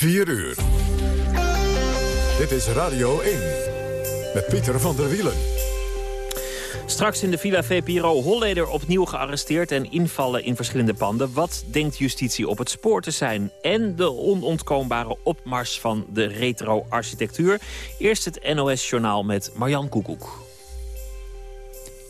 4 uur. Dit is Radio 1. Met Pieter van der Wielen. Straks in de Villa VPRO Holleder opnieuw gearresteerd... en invallen in verschillende panden. Wat denkt justitie op het spoor te zijn? En de onontkoombare opmars van de retro-architectuur. Eerst het NOS-journaal met Marjan Koekoek.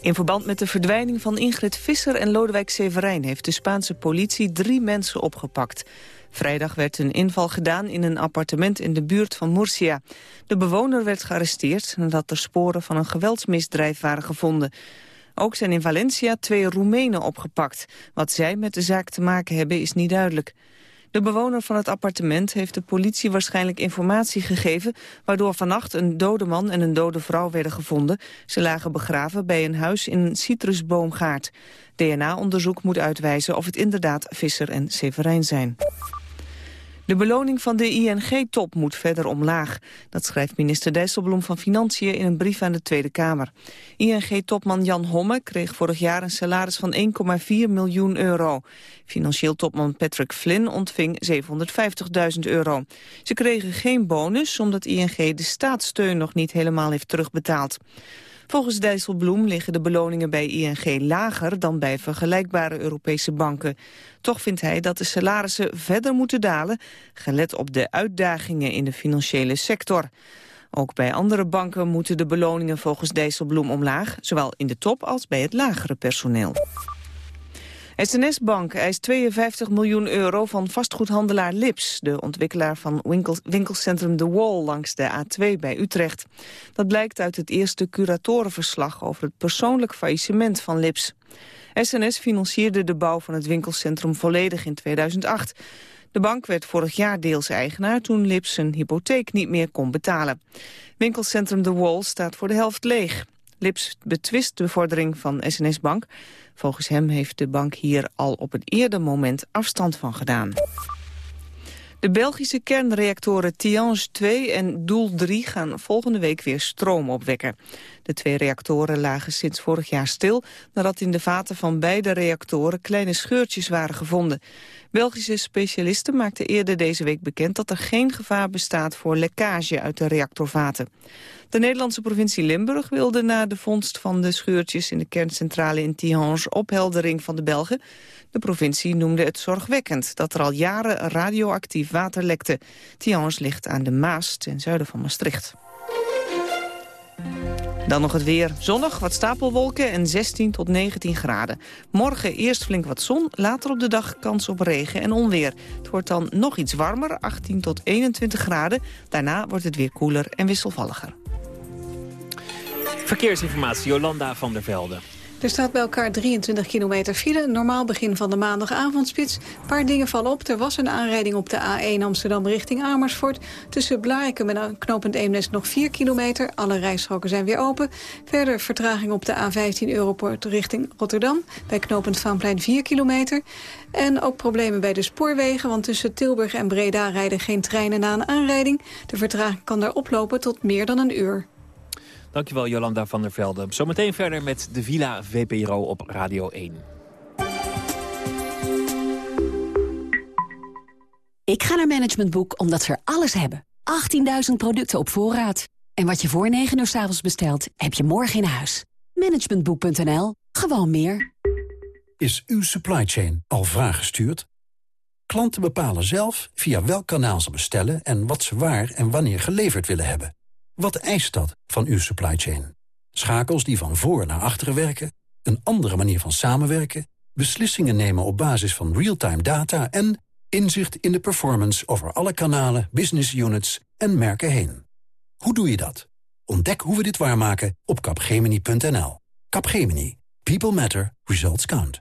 In verband met de verdwijning van Ingrid Visser en Lodewijk Severijn... heeft de Spaanse politie drie mensen opgepakt. Vrijdag werd een inval gedaan in een appartement in de buurt van Murcia. De bewoner werd gearresteerd nadat er sporen van een geweldsmisdrijf waren gevonden. Ook zijn in Valencia twee Roemenen opgepakt. Wat zij met de zaak te maken hebben is niet duidelijk. De bewoner van het appartement heeft de politie waarschijnlijk informatie gegeven... waardoor vannacht een dode man en een dode vrouw werden gevonden. Ze lagen begraven bij een huis in een citrusboomgaard. DNA-onderzoek moet uitwijzen of het inderdaad Visser en Severijn zijn. De beloning van de ING-top moet verder omlaag. Dat schrijft minister Dijsselbloem van Financiën in een brief aan de Tweede Kamer. ING-topman Jan Homme kreeg vorig jaar een salaris van 1,4 miljoen euro. Financieel topman Patrick Flynn ontving 750.000 euro. Ze kregen geen bonus omdat ING de staatssteun nog niet helemaal heeft terugbetaald. Volgens Dijsselbloem liggen de beloningen bij ING lager dan bij vergelijkbare Europese banken. Toch vindt hij dat de salarissen verder moeten dalen, gelet op de uitdagingen in de financiële sector. Ook bij andere banken moeten de beloningen volgens Dijsselbloem omlaag, zowel in de top als bij het lagere personeel. SNS Bank eist 52 miljoen euro van vastgoedhandelaar Lips... de ontwikkelaar van winkelcentrum The Wall langs de A2 bij Utrecht. Dat blijkt uit het eerste curatorenverslag over het persoonlijk faillissement van Lips. SNS financierde de bouw van het winkelcentrum volledig in 2008. De bank werd vorig jaar deels eigenaar toen Lips zijn hypotheek niet meer kon betalen. Winkelcentrum The Wall staat voor de helft leeg. Lips betwist de bevordering van SNS Bank. Volgens hem heeft de bank hier al op een eerder moment afstand van gedaan. De Belgische kernreactoren Tihange 2 en Doel 3 gaan volgende week weer stroom opwekken. De twee reactoren lagen sinds vorig jaar stil... nadat in de vaten van beide reactoren kleine scheurtjes waren gevonden. Belgische specialisten maakten eerder deze week bekend... dat er geen gevaar bestaat voor lekkage uit de reactorvaten. De Nederlandse provincie Limburg wilde na de vondst van de scheurtjes... in de kerncentrale in Tihange opheldering van de Belgen. De provincie noemde het zorgwekkend dat er al jaren radioactief water lekte. Tihange ligt aan de Maas ten zuiden van Maastricht. Dan nog het weer. Zonnig, wat stapelwolken en 16 tot 19 graden. Morgen eerst flink wat zon, later op de dag kans op regen en onweer. Het wordt dan nog iets warmer, 18 tot 21 graden. Daarna wordt het weer koeler en wisselvalliger. Verkeersinformatie, Jolanda van der Velde. Er staat bij elkaar 23 kilometer file. Normaal begin van de maandagavondspits. Een paar dingen vallen op. Er was een aanrijding op de A1 Amsterdam richting Amersfoort. Tussen Blarikum en knooppunt Eemnes nog 4 kilometer. Alle rijstroken zijn weer open. Verder vertraging op de A15 Europort richting Rotterdam. Bij knooppunt Vaanplein 4 kilometer. En ook problemen bij de spoorwegen. Want tussen Tilburg en Breda rijden geen treinen na een aanrijding. De vertraging kan daar oplopen tot meer dan een uur. Dankjewel Jolanda van der Velde. Zometeen verder met de Villa VPRO op Radio 1. Ik ga naar Management Boek omdat ze er alles hebben. 18.000 producten op voorraad. En wat je voor 9 uur s avonds bestelt, heb je morgen in huis. Managementboek.nl. Gewoon meer. Is uw supply chain al vraag gestuurd? Klanten bepalen zelf via welk kanaal ze bestellen... en wat ze waar en wanneer geleverd willen hebben. Wat eist dat van uw supply chain? Schakels die van voor naar achteren werken, een andere manier van samenwerken, beslissingen nemen op basis van real-time data en inzicht in de performance over alle kanalen, business units en merken heen. Hoe doe je dat? Ontdek hoe we dit waarmaken op capgemini.nl. Capgemini. People matter. Results count.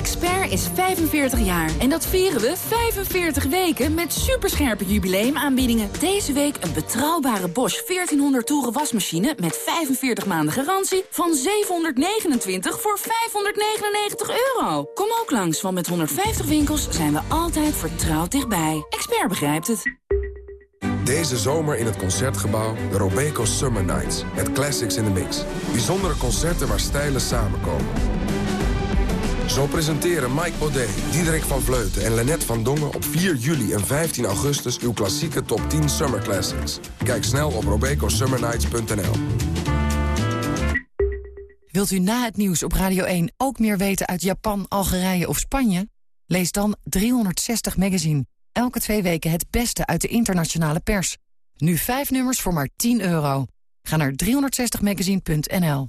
Expert is 45 jaar en dat vieren we 45 weken met superscherpe jubileumaanbiedingen. Deze week een betrouwbare Bosch 1400 toeren wasmachine met 45 maanden garantie van 729 voor 599 euro. Kom ook langs, want met 150 winkels zijn we altijd vertrouwd dichtbij. Expert begrijpt het. Deze zomer in het Concertgebouw de Robeco Summer Nights. Met classics in the mix. Bijzondere concerten waar stijlen samenkomen. Zo presenteren Mike Baudet, Diederik van Vleuten en Lennet van Dongen... op 4 juli en 15 augustus uw klassieke top 10 Summer Classics. Kijk snel op robecosummernights.nl. Wilt u na het nieuws op Radio 1 ook meer weten uit Japan, Algerije of Spanje? Lees dan 360 Magazine. Elke twee weken het beste uit de internationale pers. Nu vijf nummers voor maar 10 euro. Ga naar 360magazine.nl.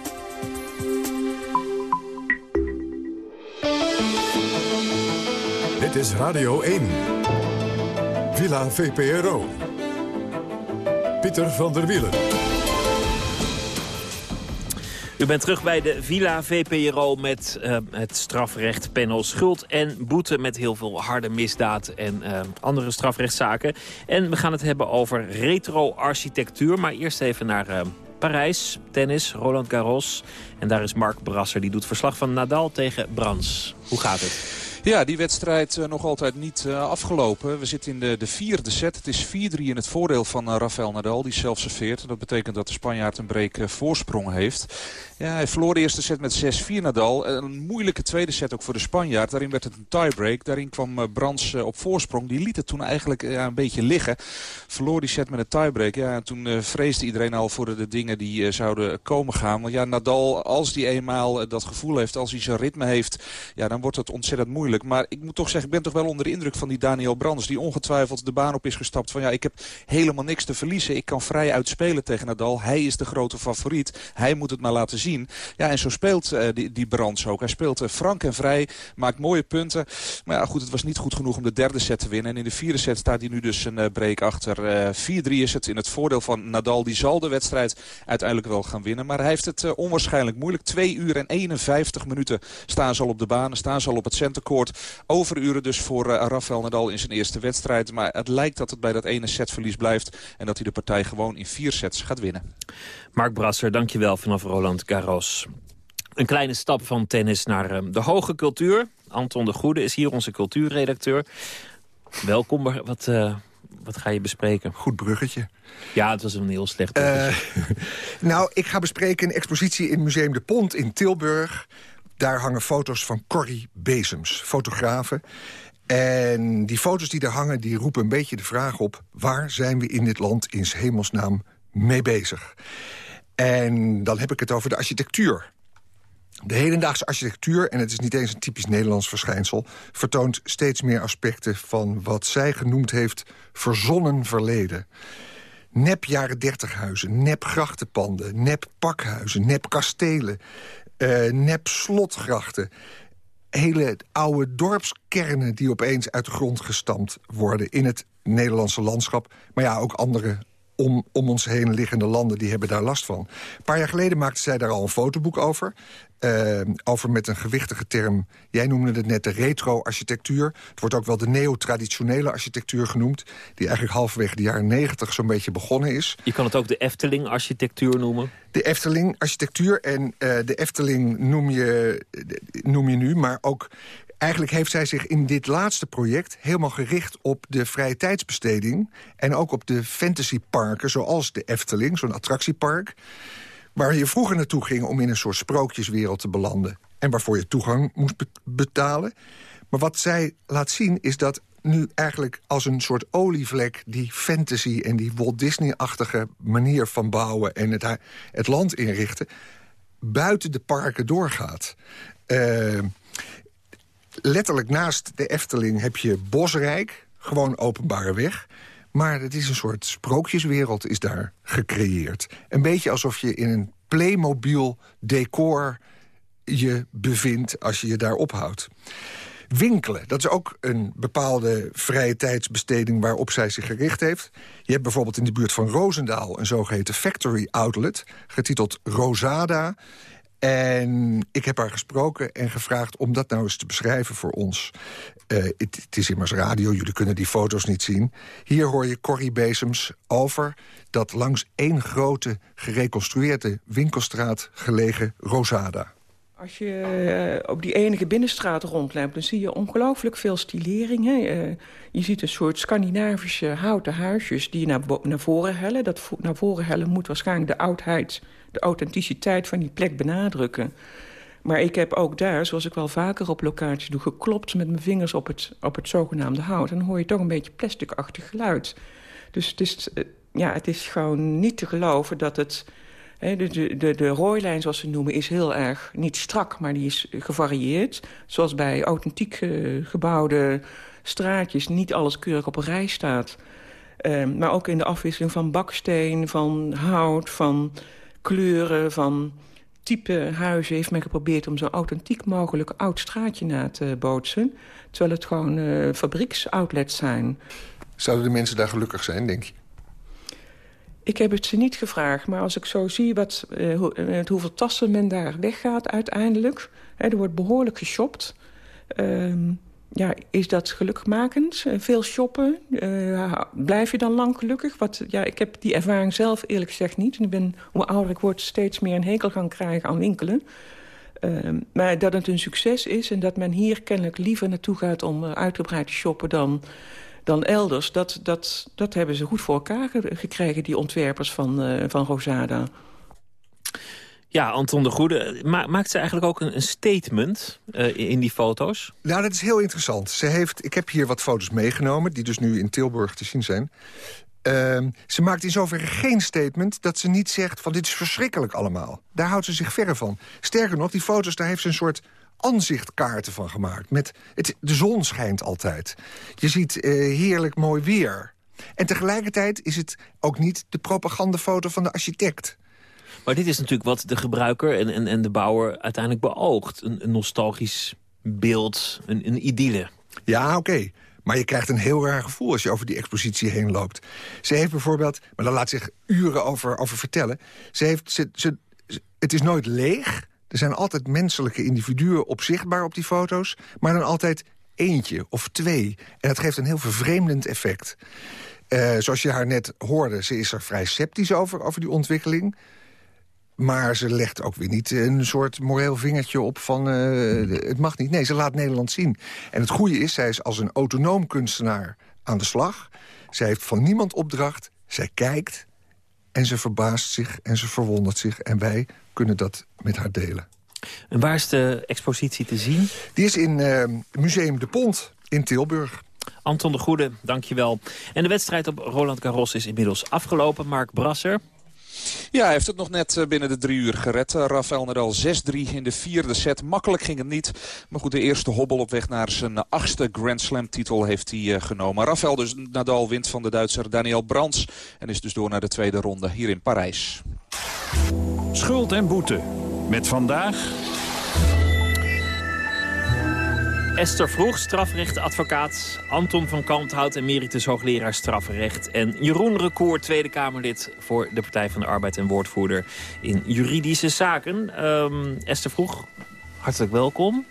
Dit is Radio 1. Villa VPRO. Pieter van der Wielen. U bent terug bij de Villa VPRO met uh, het strafrechtpanel Schuld en Boete... met heel veel harde misdaad en uh, andere strafrechtszaken. En we gaan het hebben over retro-architectuur. Maar eerst even naar uh, Parijs, tennis, Roland Garros. En daar is Mark Brasser, die doet verslag van Nadal tegen Brans. Hoe gaat het? Ja, die wedstrijd uh, nog altijd niet uh, afgelopen. We zitten in de, de vierde set. Het is 4-3 in het voordeel van uh, Rafael Nadal, die zelf serveert. Dat betekent dat de Spanjaard een break voorsprong heeft. Ja, hij verloor de eerste set met 6-4 Nadal. Een moeilijke tweede set ook voor de Spanjaard. Daarin werd het een tiebreak. Daarin kwam Brands op voorsprong. Die liet het toen eigenlijk ja, een beetje liggen. Verloor die set met een tiebreak. Ja, en toen vreesde iedereen al voor de, dingen die zouden komen gaan. Want ja, Nadal, als die eenmaal dat gevoel heeft, als hij zijn ritme heeft... Ja, dan wordt het ontzettend moeilijk. Maar ik moet toch zeggen, ik ben toch wel onder de indruk van die Daniel Brands... die ongetwijfeld de baan op is gestapt van ja, ik heb helemaal niks te verliezen. Ik kan vrij uitspelen tegen Nadal. Hij is de grote favoriet. Hij moet het maar laten zien. Ja, en zo speelt uh, die, die Brands ook. Hij speelt uh, frank en vrij, maakt mooie punten. Maar ja, goed, het was niet goed genoeg om de derde set te winnen. En in de vierde set staat hij nu dus een uh, break achter. 4-3 is het in het voordeel van Nadal. Die zal de wedstrijd uiteindelijk wel gaan winnen. Maar hij heeft het onwaarschijnlijk moeilijk. 2 uur en 51 minuten staan ze al op de baan. Staan ze al op het centercourt. Overuren dus voor Rafael Nadal in zijn eerste wedstrijd. Maar het lijkt dat het bij dat ene setverlies blijft. En dat hij de partij gewoon in vier sets gaat winnen. Mark Brasser, dankjewel vanaf Roland Garros. Een kleine stap van tennis naar uh, de hoge cultuur. Anton de Goede is hier onze cultuurredacteur. Welkom, wat, uh, wat ga je bespreken? Goed bruggetje. Ja, het was een heel slecht bruggetje. Uh, nou, ik ga bespreken een expositie in Museum de Pont in Tilburg. Daar hangen foto's van Corrie Bezems, fotografen. En die foto's die daar hangen, die roepen een beetje de vraag op... waar zijn we in dit land in hemelsnaam mee bezig? En dan heb ik het over de architectuur. De hedendaagse architectuur, en het is niet eens een typisch Nederlands verschijnsel... vertoont steeds meer aspecten van wat zij genoemd heeft verzonnen verleden. Nep jaren dertig huizen, nep grachtenpanden, nep pakhuizen, nep kastelen uh, nep slotgrachten. Hele oude dorpskernen die opeens uit de grond gestampt worden... in het Nederlandse landschap. Maar ja, ook andere om, om ons heen liggende landen die hebben daar last van. Een paar jaar geleden maakte zij daar al een fotoboek over. Uh, over met een gewichtige term. Jij noemde het net de retro-architectuur. Het wordt ook wel de neo-traditionele architectuur genoemd... die eigenlijk halverwege de jaren negentig zo'n beetje begonnen is. Je kan het ook de Efteling-architectuur noemen. De Efteling-architectuur en uh, de Efteling noem je, noem je nu... maar ook Eigenlijk heeft zij zich in dit laatste project helemaal gericht op de vrije tijdsbesteding... en ook op de fantasyparken, zoals de Efteling, zo'n attractiepark... waar je vroeger naartoe ging om in een soort sprookjeswereld te belanden... en waarvoor je toegang moest betalen. Maar wat zij laat zien is dat nu eigenlijk als een soort olievlek... die fantasy en die Walt Disney-achtige manier van bouwen... en het, het land inrichten, buiten de parken doorgaat. Uh, letterlijk naast de Efteling heb je Bosrijk, gewoon openbare weg. Maar het is een soort sprookjeswereld is daar gecreëerd. Een beetje alsof je in een Playmobil decor je bevindt als je je daar ophoudt. Winkelen, dat is ook een bepaalde vrije tijdsbesteding waarop zij zich gericht heeft. Je hebt bijvoorbeeld in de buurt van Roosendaal een zogeheten factory outlet, getiteld Rosada. En ik heb haar gesproken en gevraagd om dat nou eens te beschrijven voor ons. Uh, het, is immers radio, jullie kunnen die foto's niet zien. Hier hoor je Corrie Bezems over dat langs één grote gereconstrueerde winkelstraat gelegen Rosada. Als je uh, op die enige binnenstraat rondloopt... dan zie je ongelooflijk veel stileringen. Uh, je ziet een soort Scandinavische houten huisjes die naar, naar voren hellen. Dat naar voren hellen moet waarschijnlijk de oudheid... de authenticiteit van die plek benadrukken. Maar ik heb ook daar, zoals ik wel vaker op locaties doe... geklopt met mijn vingers op het, op het zogenaamde hout. En dan hoor je toch een beetje plasticachtig geluid. Dus het is, uh, ja, het is gewoon niet te geloven dat het de, de, de, de rooilijn, zoals ze noemen, is heel erg niet strak, maar die is gevarieerd. Zoals bij authentiek uh, gebouwde straatjes niet alles keurig op een rij staat. Uh, maar ook in de afwisseling van baksteen, van hout, van kleuren, van type huizen... heeft men geprobeerd om zo authentiek mogelijk oud straatje na te bootsen. Terwijl het gewoon uh, fabrieksoutlets zijn. Zouden de mensen daar gelukkig zijn, denk je? Ik heb het ze niet gevraagd, maar als ik zo zie wat, uh, hoe, uh, hoeveel tassen men daar weggaat uiteindelijk... Hè, er wordt behoorlijk geshopt. Uh, ja, is dat gelukmakend? Uh, veel shoppen? blijf je dan lang gelukkig? Wat, ja, ik heb die ervaring zelf eerlijk gezegd niet. ik ben, hoe ouder ik word, steeds meer een hekel gaan krijgen aan winkelen. Ehm, maar dat het een succes is en dat men hier kennelijk liever naartoe gaat... om uitgebreid te shoppen dan dan elders. Dat, dat, dat hebben ze goed voor elkaar gekregen, die ontwerpers van, van Rosada. Ja, Anton de Goede. Ma maakt ze eigenlijk ook een, statement uh, in die foto's? Nou, dat is heel interessant. Ze heeft, ik heb hier wat foto's meegenomen... die dus nu in Tilburg te zien zijn. Uh, ze maakt in zoverre geen statement dat ze niet zegt... van dit is verschrikkelijk allemaal. Daar houdt ze zich verre van. Sterker nog, die foto's, daar heeft ze een soort aanzichtkaarten van gemaakt. Met het, de zon schijnt altijd. Je ziet uh, heerlijk mooi weer. En tegelijkertijd is het ook niet de propagandafoto van de architect. Maar dit is natuurlijk wat de gebruiker en, en, en de bouwer uiteindelijk beoogt. Een, nostalgisch beeld, een, een idylle. Ja, oké. Maar je krijgt een heel raar gevoel als je over die expositie heen loopt. Ze heeft bijvoorbeeld, maar daar laat zich uren over, over vertellen... Ze heeft, ze, ze, het is nooit leeg, er zijn altijd menselijke individuen op zichtbaar op die foto's... maar dan altijd eentje of twee. En dat geeft een heel vervreemdend effect. Uh, zoals je haar net hoorde, ze is er vrij sceptisch over, over die ontwikkeling. Maar ze legt ook weer niet een soort moreel vingertje op van... Uh, het mag niet. Nee, ze laat Nederland zien. En het goede is, zij is als een autonoom kunstenaar aan de slag. Zij heeft van niemand opdracht. Zij kijkt en ze verbaast zich en ze verwondert zich. En wij kunnen dat met haar delen. En waar is de expositie te zien? Die is in uh, Museum de Pont in Tilburg. Anton de Goede, dankjewel. En de wedstrijd op Roland Garros is inmiddels afgelopen. Mark Brasser, ja, hij heeft het nog net eh, binnen de drie uur gered. Eh, Rafael Nadal 6-3 in de vierde set. Makkelijk ging het niet. Maar goed, de eerste hobbel op weg naar zijn achtste Grand Slam titel heeft hij genomen. Rafael dus Nadal wint van de Duitser Daniel Brands. En is dus door naar de tweede ronde hier in Parijs. Schuld en boete. Met vandaag... Esther Vroeg, strafrechtadvocaat. Anton van Kalmthout, emeritus hoogleraar strafrecht. En Jeroen Recour, Tweede Kamerlid voor de Partij van de Arbeid... en woordvoerder in juridische zaken. Um, Esther Vroeg, hartelijk welkom.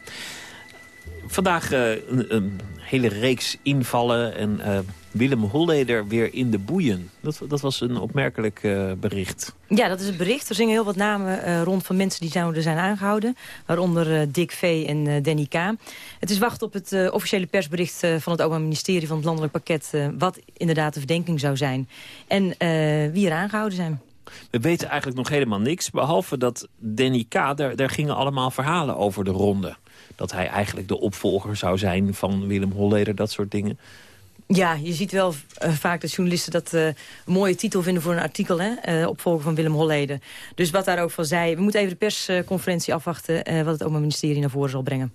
Vandaag uh, een, hele reeks invallen en uh, Willem Holleder weer in de boeien. Dat, dat was een opmerkelijk uh, bericht. Ja, dat is het bericht. Er zingen heel wat namen uh, rond van mensen die zouden zijn aangehouden. Waaronder uh, Dick V. en Danny K. Het is wachten op het officiële persbericht van het Openbaar Ministerie van het Landelijk Pakket... wat inderdaad de verdenking zou zijn. En wie er aangehouden zijn. We weten eigenlijk nog helemaal niks, behalve dat Danny K. Daar, daar gingen allemaal verhalen over de ronde. Dat hij eigenlijk de opvolger zou zijn van Willem Holleder, dat soort dingen. Ja, je ziet wel uh, vaak dat journalisten dat uh, een mooie titel vinden voor een artikel. Hè? Uh, opvolger van Willem Holleden. Dus wat daar ook van zei. We moeten even de persconferentie afwachten wat het Openbaar Ministerie naar voren zal brengen.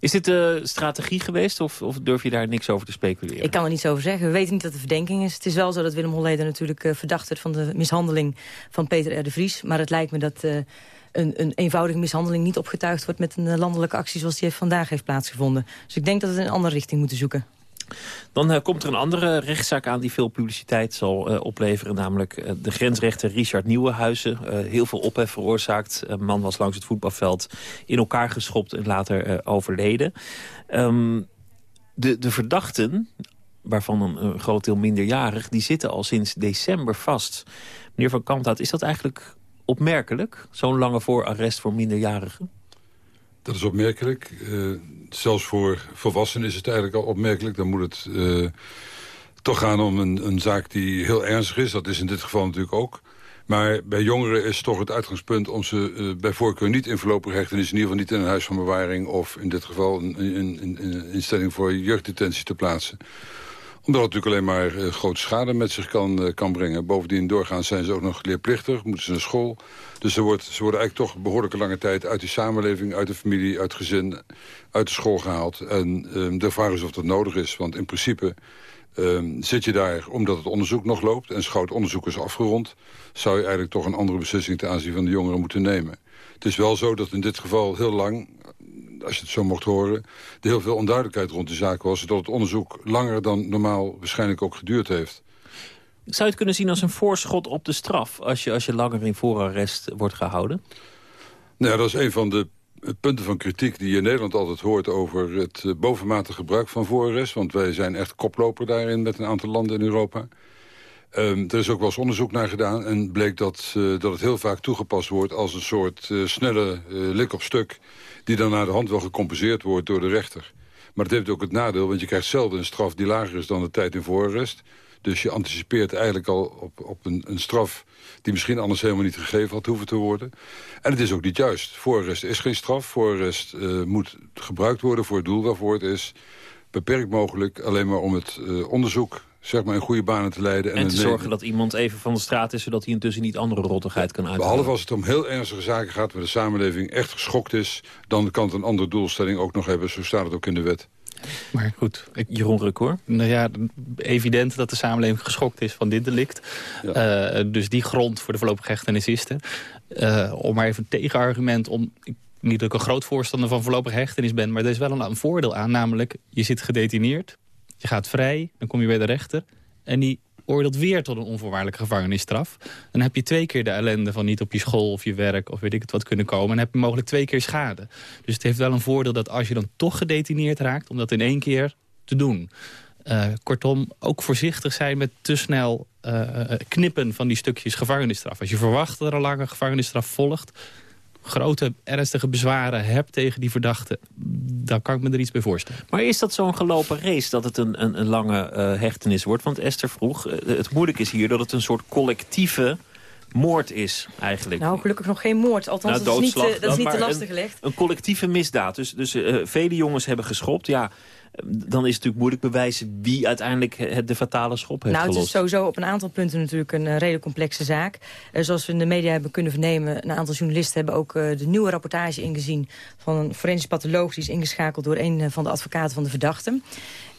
Is dit de strategie geweest of, of, durf je daar niks over te speculeren? Ik kan er niets over zeggen. We weten niet dat het verdenking is. Het is wel zo dat Willem Holleder natuurlijk verdacht werd van de mishandeling van Peter R. de Vries. Maar het lijkt me dat een, een, eenvoudige mishandeling niet opgetuigd wordt met een landelijke actie zoals die vandaag heeft plaatsgevonden. Dus ik denk dat we een andere richting moeten zoeken. Dan uh, komt er een andere rechtszaak aan die veel publiciteit zal uh, opleveren. Namelijk uh, de grensrechter Richard Nieuwenhuizen. heel veel ophef veroorzaakt. Een man was langs het voetbalveld in elkaar geschopt en later overleden. Um, de, de verdachten, waarvan een, een, groot deel minderjarig... die zitten al sinds december vast. Meneer Van Kanthout, is dat eigenlijk opmerkelijk? Zo'n lange voorarrest voor minderjarigen? Dat is opmerkelijk. Uh, zelfs voor volwassenen is het eigenlijk al opmerkelijk. Dan moet het uh, toch gaan om een, een, zaak die heel ernstig is. Dat is in dit geval natuurlijk ook. Maar bij jongeren is toch het uitgangspunt om ze uh, bij voorkeur niet in voorlopige hechtenis... in ieder geval niet in een huis van bewaring... of in dit geval een, een, een instelling voor jeugddetentie te plaatsen omdat het natuurlijk alleen maar uh, grote schade met zich kan, uh, kan brengen. Bovendien doorgaans zijn ze ook nog leerplichtig, moeten ze naar school. Dus ze, wordt, ze worden eigenlijk toch behoorlijke lange tijd uit de samenleving, uit de familie, uit het gezin, uit de school gehaald. En um, de vraag is of dat nodig is, want in principe um, zit je daar omdat het onderzoek nog loopt en schout onderzoek is afgerond, zou je eigenlijk toch een andere beslissing ten aanzien van de jongeren moeten nemen. Het is wel zo dat in dit geval heel lang, als je het zo mocht horen... er heel veel onduidelijkheid rond de zaak was... zodat het onderzoek langer dan normaal waarschijnlijk ook geduurd heeft. Zou je het kunnen zien als een voorschot op de straf... als je, als je langer in voorarrest wordt gehouden? Nou ja, dat is een van de punten van kritiek die je in Nederland altijd hoort... over het eh, bovenmatig gebruik van voorarrest. Want wij zijn echt koploper daarin met een aantal landen in Europa... Um, er is ook wel eens onderzoek naar gedaan en bleek dat, uh, dat het heel vaak toegepast wordt als een soort uh, snelle uh, lik op stuk die dan naar de hand wel gecompenseerd wordt door de rechter. Maar dat heeft ook het nadeel, want je krijgt zelden een straf die lager is dan de tijd in voorarrest. Dus je anticipeert eigenlijk al op, op een, een, straf die misschien anders helemaal niet gegeven had hoeven te worden. En het is ook niet juist. Voorarrest is geen straf. Voorarrest uh, moet gebruikt worden voor het doel waarvoor het is. Beperkt mogelijk alleen maar om het uh, onderzoek zeg maar in goede banen te leiden. En, en te zorgen dat iemand even van de straat is... zodat hij intussen niet andere rottigheid kan uithalen. Behalve als het om heel ernstige zaken gaat... waar de samenleving echt geschokt is... dan kan het een andere doelstelling ook nog hebben. Zo staat het ook in de wet. Maar goed, ik, Jeroen Ruk hoor. Nou ja, evident dat de samenleving geschokt is van dit delict. Ja. Uh, dus die grond voor de voorlopige hechtenis is er. Uh, om maar even een tegenargument om... niet dat ik een groot voorstander van voorlopige hechtenis ben... maar er is wel een, een voordeel aan, namelijk je zit gedetineerd... Je gaat vrij, dan kom je bij de rechter. En die oordeelt weer tot een onvoorwaardelijke gevangenisstraf. Dan heb je twee keer de ellende van niet op je school of je werk... of weet ik het wat kunnen komen. En heb je mogelijk twee keer schade. Dus het heeft wel een voordeel dat als je dan toch gedetineerd raakt... om dat in één keer te doen. Uh, kortom, ook voorzichtig zijn met te snel uh, knippen van die stukjes gevangenisstraf. Als je verwacht dat er een lange gevangenisstraf volgt grote ernstige bezwaren hebt tegen die verdachte... dan kan ik me er iets bij voorstellen. Maar is dat zo'n gelopen race dat het een, een, een lange uh, hechtenis wordt? Want Esther vroeg, uh, het moeilijk is hier dat het een soort collectieve moord is eigenlijk. Nou, gelukkig nog geen moord. Althans, nou, dat is niet, uh, dat is niet te lastig gelegd. Een, een collectieve misdaad. Dus, dus vele jongens hebben geschopt. Ja, dan is het natuurlijk moeilijk bewijzen wie uiteindelijk het de fatale schop heeft nou, gelost. het is sowieso op een aantal punten natuurlijk een uh, redelijk complexe zaak. Uh, zoals we in de media hebben kunnen vernemen, een aantal journalisten hebben ook uh, de nieuwe rapportage ingezien van een forensisch patholoog die is ingeschakeld door een van de advocaten van de verdachte.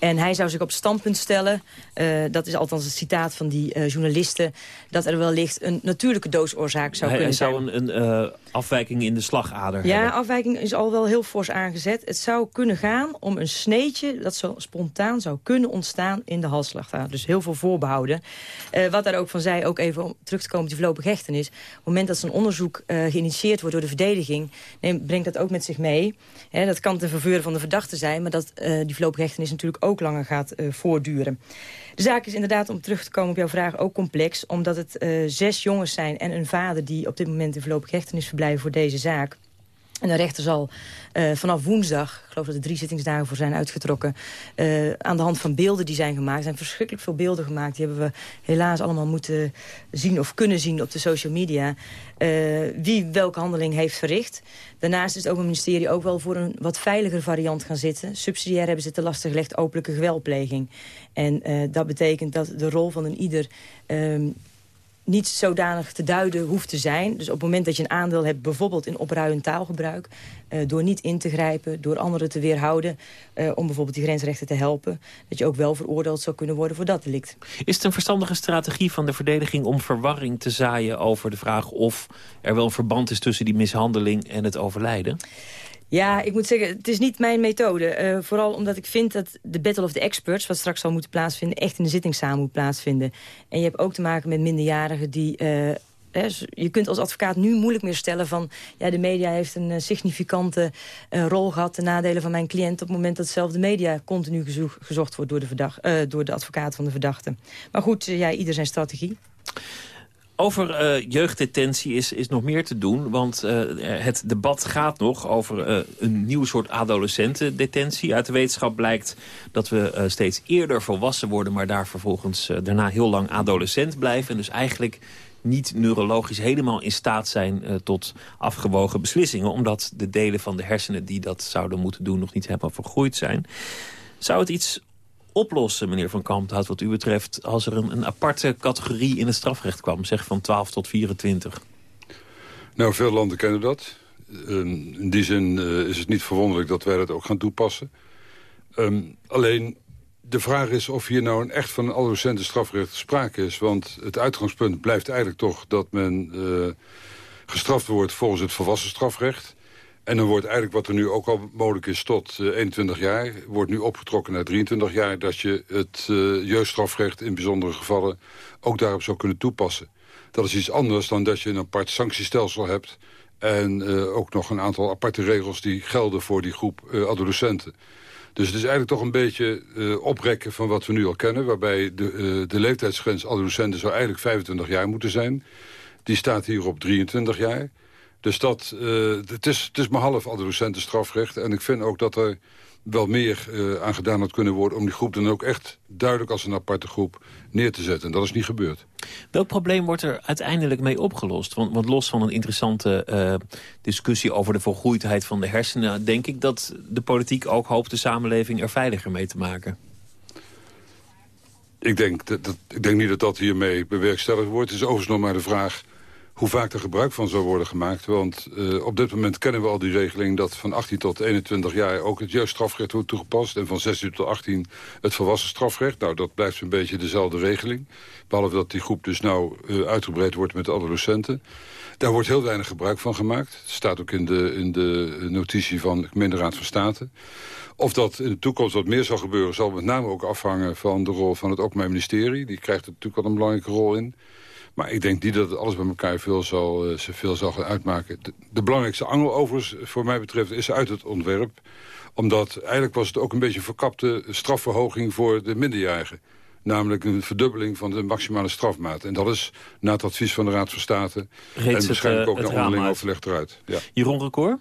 En hij zou zich op standpunt stellen, uh, dat is althans het citaat van die uh, journalisten... dat er wellicht een natuurlijke doosoorzaak zou hij, kunnen hij zijn. zou een, een uh, afwijking in de slagader ja, hebben. afwijking is al wel heel fors aangezet. Het zou kunnen gaan om een sneetje dat zo spontaan zou kunnen ontstaan in de halsslagader. Dus heel veel voorbehouden. wat daar ook van zei, ook even om terug te komen op die voorlopige hechtenis. Op het moment dat zo'n onderzoek geïnitieerd wordt door de verdediging... Neem, brengt dat ook met zich mee. He, dat kan ten verveur van de verdachte zijn... maar dat die voorlopige hechtenis natuurlijk ook langer gaat uh, voortduren. De zaak is inderdaad, om terug te komen op jouw vraag, ook complex. Omdat het uh, zes jongens zijn en een vader die op dit moment in voorlopige hechtenis verblijven voor deze zaak. En de rechter zal uh, vanaf woensdag, ik geloof dat er drie zittingsdagen voor zijn uitgetrokken... Uh, aan de hand van beelden die zijn gemaakt. Er zijn verschrikkelijk veel beelden gemaakt. Die hebben we helaas allemaal moeten zien of kunnen zien op de social media. Uh, wie welke handeling heeft verricht. Daarnaast is het Openbaar Ministerie ook wel voor een wat veiliger variant gaan zitten. Subsidiair hebben ze te lastig gelegd openlijke geweldpleging. En dat betekent dat de rol van een ieder... Um, niet zodanig te duiden hoeft te zijn. Dus op het moment dat je een aandeel hebt, bijvoorbeeld in opruiend taalgebruik... Uh, door niet in te grijpen, door anderen te weerhouden... Uh, om bijvoorbeeld die grensrechten te helpen... dat je ook wel veroordeeld zou kunnen worden voor dat delict. Is het een verstandige strategie van de verdediging om verwarring te zaaien... over de vraag of er wel een verband is tussen die mishandeling en het overlijden? Ja, ik moet zeggen, het is niet mijn methode. Uh, vooral omdat ik vind dat de Battle of the Experts... wat straks zal moeten plaatsvinden, echt in de zittingszaal moet plaatsvinden. En je hebt ook te maken met minderjarigen die... Uh, je kunt als advocaat nu moeilijk meer stellen van... ja, de media heeft een significante uh, rol gehad... ten nadele van mijn cliënt... op het moment dat zelf de media continu gezocht wordt... door de, verdacht, door de advocaat van de verdachte. Maar goed, ja, ieder zijn strategie. Over uh, jeugddetentie is, is nog meer te doen. Want uh, het debat gaat nog over uh, een nieuw soort adolescentendetentie. Uit de wetenschap blijkt dat we steeds eerder volwassen worden... maar daar vervolgens daarna heel lang adolescent blijven. En dus eigenlijk niet neurologisch helemaal in staat zijn tot afgewogen beslissingen. Omdat de delen van de hersenen die dat zouden moeten doen... nog niet helemaal vergroeid zijn. Zou het iets oplossen, meneer Van Kamp, had wat u betreft... als er een, een aparte categorie in het strafrecht kwam, zeg van 12 tot 24? Nou, veel landen kennen dat. in die zin uh, is het niet verwonderlijk dat wij dat ook gaan toepassen. Um, alleen, de vraag is of hier nou een echt van een adolescenten strafrecht sprake is. Want het uitgangspunt blijft eigenlijk toch dat men uh, gestraft wordt volgens het volwassen strafrecht. En dan wordt eigenlijk wat er nu ook al mogelijk is tot uh, 21 jaar... wordt nu opgetrokken naar 23 jaar... dat je het uh, jeugdstrafrecht in bijzondere gevallen ook daarop zou kunnen toepassen. Dat is iets anders dan dat je een apart sanctiestelsel hebt... en uh, ook nog een aantal aparte regels die gelden voor die groep adolescenten. Dus het is eigenlijk toch een beetje oprekken van wat we nu al kennen... waarbij de, de leeftijdsgrens adolescenten zou eigenlijk 25 jaar moeten zijn. Die staat hier op 23 jaar... Dus dat, uh, het, is, het is maar half adolescentenstrafrecht. En ik vind ook dat er wel meer uh, aan gedaan had kunnen worden... om die groep dan ook echt duidelijk als een aparte groep neer te zetten. En dat is niet gebeurd. Welk probleem wordt er uiteindelijk mee opgelost? Want, want los van een interessante uh, discussie over de volgroeidheid van de hersenen... denk ik dat de politiek ook hoopt de samenleving er veiliger mee te maken. Ik denk, dat, dat, ik denk niet dat dat hiermee bewerkstelligd wordt. Het is overigens nog maar de vraag hoe vaak er gebruik van zou worden gemaakt. Want uh, op dit moment kennen we al die regeling... dat van 18 tot 21 jaar ook het jeugdstrafrecht wordt toegepast... en van 16 tot 18 het volwassen strafrecht. Nou, dat blijft een beetje dezelfde regeling. Behalve dat die groep dus nou uh, uitgebreid wordt met adolescenten. Daar wordt heel weinig gebruik van gemaakt. Het staat ook in de, in de notitie van de gemeenteraad van State. Of dat in de toekomst wat meer zal gebeuren... zal met name ook afhangen van de rol van het Openbaar Ministerie. Die krijgt er natuurlijk wel een belangrijke rol in... Maar ik denk niet dat het alles bij elkaar veel zal, uh, veel zal gaan uitmaken. De, de, belangrijkste angel overigens, voor mij betreft, is uit het ontwerp. Omdat eigenlijk was het ook een beetje een verkapte strafverhoging voor de minderjarigen. Namelijk een verdubbeling van de maximale strafmaat. En dat is na het advies van de Raad van State... en waarschijnlijk ook naar onderling overleg eruit. Ja. Jeroen Record?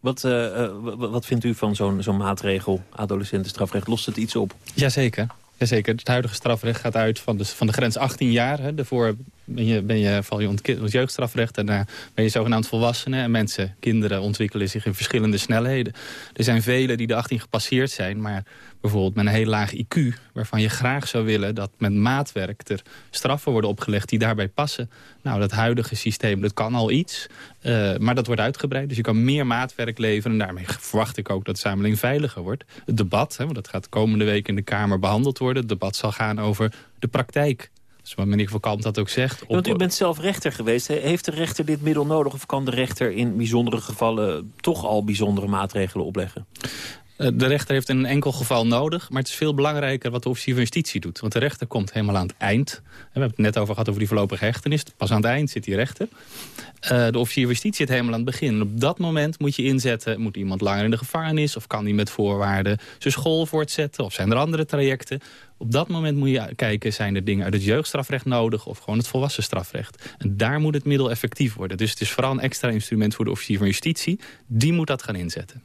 Wat, uh, uh, wat vindt u van zo'n zo'n maatregel, adolescentenstrafrecht? Lost het iets op? Jazeker. Jazeker, het huidige strafrecht gaat uit van de, van de grens 18 jaar. Hè. Daarvoor ben je, ben je, val je ont jeugdstrafrecht en daarna ben je zogenaamd volwassenen. En mensen, kinderen, ontwikkelen zich in verschillende snelheden. Er zijn velen die de 18 gepasseerd zijn, maar bijvoorbeeld met een heel laag IQ... waarvan je graag zou willen dat met maatwerk er straffen worden opgelegd die daarbij passen. Nou, dat huidige systeem, dat kan al iets, uh, maar dat wordt uitgebreid. Dus je kan meer maatwerk leveren en daarmee verwacht ik ook dat de samenleving veiliger wordt. Het debat, hè, want dat gaat komende week in de Kamer behandeld worden... het debat zal gaan over de praktijk dus wat meneer Van Kamp dat ook zegt. want u bent zelf rechter geweest. Heeft de rechter dit middel nodig of kan de rechter in bijzondere gevallen toch al bijzondere maatregelen opleggen? Eh, de rechter heeft in een enkel geval nodig, maar het is veel belangrijker wat de officier van justitie doet. Want de rechter komt helemaal aan het eind. We hebben het net over gehad over die voorlopige hechtenis. Pas aan het eind zit die rechter. Uh, de officier van justitie zit helemaal aan het begin. En op dat moment moet je inzetten, moet iemand langer in de gevangenis... of kan die met voorwaarden zijn school voortzetten... of zijn er andere trajecten. Op dat moment moet je kijken, zijn er dingen uit het jeugdstrafrecht nodig... of gewoon het volwassen strafrecht. En daar moet het middel effectief worden. Dus het is vooral een extra instrument voor de officier van justitie. Die moet dat gaan inzetten.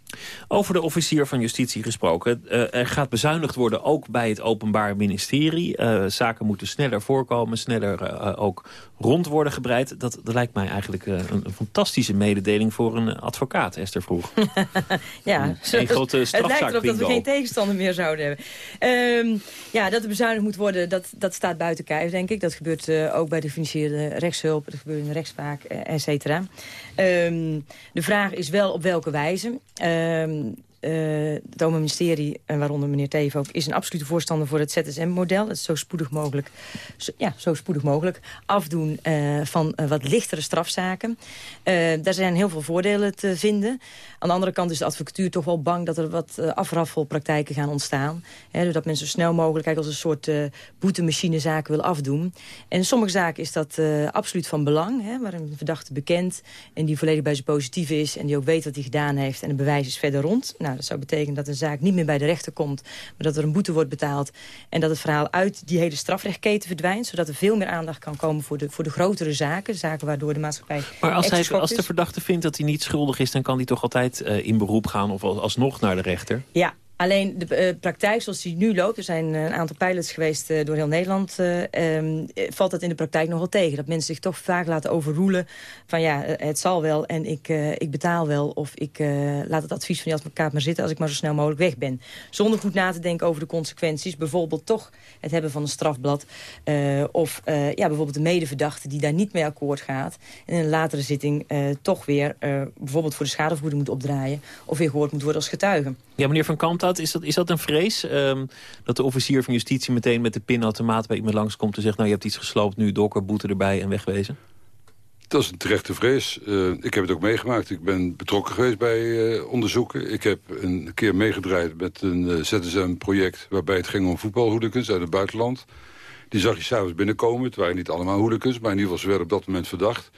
Over de officier van justitie gesproken. Uh, er gaat bezuinigd worden ook bij het Openbaar Ministerie. Uh, zaken moeten sneller voorkomen, sneller uh, ook rond worden gebreid. Dat, dat lijkt mij eigenlijk een, een, fantastische mededeling voor een advocaat, Esther Vroeg. ja, een grote het lijkt erop dat we geen tegenstander meer zouden hebben. Um, ja, dat er bezuinigd moet worden, dat, dat staat buiten kijf, denk ik. Dat gebeurt uh, ook bij de financiële rechtshulp, dat gebeurt in de rechtspraak, uh, et cetera. Um, de vraag is wel op welke wijze. Um, het Openbaar Ministerie, en waaronder meneer Teven ook... is een absolute voorstander voor het ZSM-model. Het zo spoedig mogelijk, ja, zo spoedig mogelijk afdoen van wat lichtere strafzaken. daar zijn heel veel voordelen te vinden. Aan de andere kant is de advocatuur toch wel bang... dat er wat afraffelpraktijken gaan ontstaan. Hè, doordat mensen zo snel mogelijk als een soort boetemachine zaken willen afdoen. En in sommige zaken is dat absoluut van belang. Hè, waar een verdachte bekend en die volledig bij zijn positief is... en die ook weet wat hij gedaan heeft en het bewijs is verder rond. Nou, dat zou betekenen dat een zaak niet meer bij de rechter komt... maar dat er een boete wordt betaald en dat het verhaal uit die hele strafrechtketen verdwijnt... zodat er veel meer aandacht kan komen voor de, voor de grotere zaken. Zaken waardoor de maatschappij Maar als, hij, als de verdachte vindt dat hij niet schuldig is... dan kan hij toch altijd uh, in beroep gaan of alsnog naar de rechter? Ja, Alleen de uh, praktijk zoals die nu loopt... er zijn een aantal pilots geweest uh, door heel Nederland... Um, valt dat in de praktijk nog wel tegen. Dat mensen zich toch vaak laten overroelen van ja, het zal wel en ik, ik betaal wel... of ik laat het advies van die advocaat maar zitten... als ik maar zo snel mogelijk weg ben. Zonder goed na te denken over de consequenties. Bijvoorbeeld toch het hebben van een strafblad. of ja, bijvoorbeeld de medeverdachte die daar niet mee akkoord gaat... en in een latere zitting toch weer bijvoorbeeld voor de schadevergoeding moet opdraaien... of weer gehoord moet worden als getuige. Ja, meneer Van Kamp, is dat, is dat een vrees? Um, dat de officier van justitie meteen met de pinautomaat bij iemand langskomt... en zegt, nou, je hebt iets gesloopt, nu dokker, boete erbij en wegwezen? Dat is een terechte vrees. Uh, ik heb het ook meegemaakt. Ik ben betrokken geweest bij uh, onderzoeken. Ik heb een keer meegedraaid met een uh, eh, ZSM-project... waarbij het ging om voetbalhooligans uit het buitenland. Die zag je s'avonds binnenkomen. Het waren niet allemaal hooligans, maar in ieder geval ze werden op dat moment verdacht.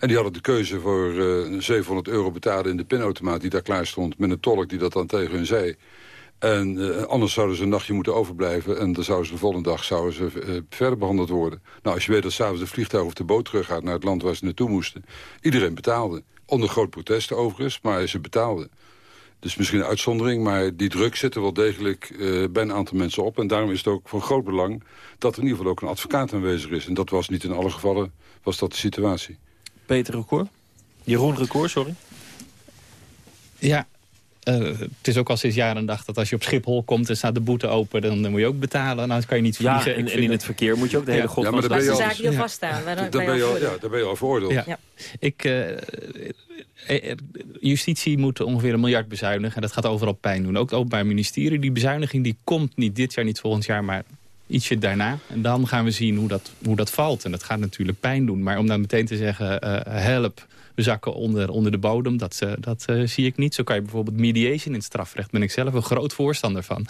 En die hadden de keuze voor 700 euro betalen in de pinautomaat... die daar klaar stond met een tolk die dat dan tegen hun zei. En uh, anders zouden ze een nachtje moeten overblijven... en dan zouden ze de volgende dag zouden ze, uh, verder behandeld worden. Nou, als je weet dat s'avonds de vliegtuig of de boot teruggaat... naar het land waar ze naartoe moesten... iedereen betaalde. Onder groot protest overigens, maar ze betaalden. Dus misschien een uitzondering, maar die druk zit er wel degelijk bij een aantal mensen op. En daarom is het ook van groot belang dat er in ieder geval ook een advocaat aanwezig is. En dat was niet in alle gevallen was dat de situatie. Peter Record? Jeroen Record, sorry. Ja, uh, het is ook al sinds jaren en dag dat als je op Schiphol komt en staat de boete open, dan, dan moet je ook betalen. Nou, dan kan je niet vliegen. Ja, en, en in het verkeer moet je ook de hele ja. god ja, maar dan zaak die al vaststaan. Ja. Daar ben je al, ja, daar ben je al veroordeeld. Ja. Ik, uh, justitie moet ongeveer een miljard bezuinigen. En dat gaat overal pijn doen. Ook het Openbaar Ministerie. Die bezuiniging die komt niet dit jaar, niet volgend jaar, maar ietsje daarna. En dan gaan we zien hoe dat, hoe dat valt. En dat gaat natuurlijk pijn doen. Maar om dan meteen te zeggen, uh, help, we zakken onder, onder de bodem. Dat, uh, dat uh, zie ik niet. Zo kan je bijvoorbeeld mediation in het strafrecht. ben ik zelf een groot voorstander van.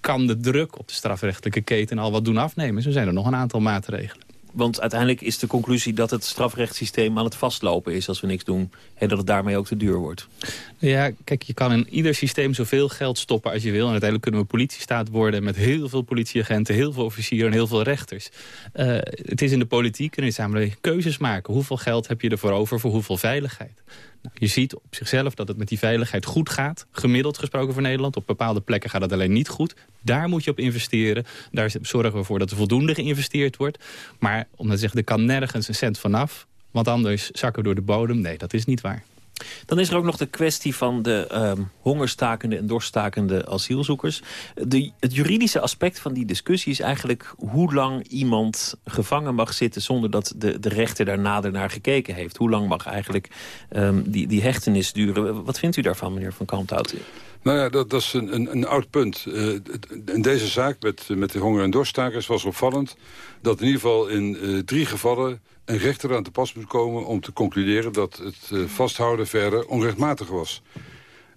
Kan de druk op de strafrechtelijke keten al wat doen afnemen. Zo zijn er nog een aantal maatregelen. Want uiteindelijk is de conclusie dat het strafrechtssysteem aan het vastlopen is als we niks doen. En dat het daarmee ook te duur wordt. Ja, kijk, je kan in ieder systeem zoveel geld stoppen als je wil. En uiteindelijk kunnen we politiestaat worden met heel veel politieagenten, heel veel officieren en heel veel rechters. Uh, het is in de politiek en in de samenleving keuzes maken. Hoeveel geld heb je ervoor over voor hoeveel veiligheid? Je ziet op zichzelf dat het met die veiligheid goed gaat. Gemiddeld gesproken voor Nederland. Op bepaalde plekken gaat het alleen niet goed. Daar moet je op investeren. Daar zorgen we voor dat er voldoende geïnvesteerd wordt. Maar om te zeggen, er kan nergens een cent vanaf. Want anders zakken we door de bodem. Nee, dat is niet waar. Dan is er ook nog de kwestie van de um, hongerstakende en dorststakende asielzoekers. De, het juridische aspect van die discussie is eigenlijk hoe lang iemand gevangen mag zitten zonder dat de, de rechter daar nader naar gekeken heeft. Hoe lang mag eigenlijk um, die, die hechtenis duren? Wat vindt u daarvan, meneer Van Kalmthout? Nou ja, dat, dat is een, een, een, oud punt. Uh, in deze zaak met, met de honger- en dorststakers was opvallend... dat in ieder geval in uh, drie gevallen een rechter aan te pas moet komen... om te concluderen dat het uh, vasthouden verder onrechtmatig was.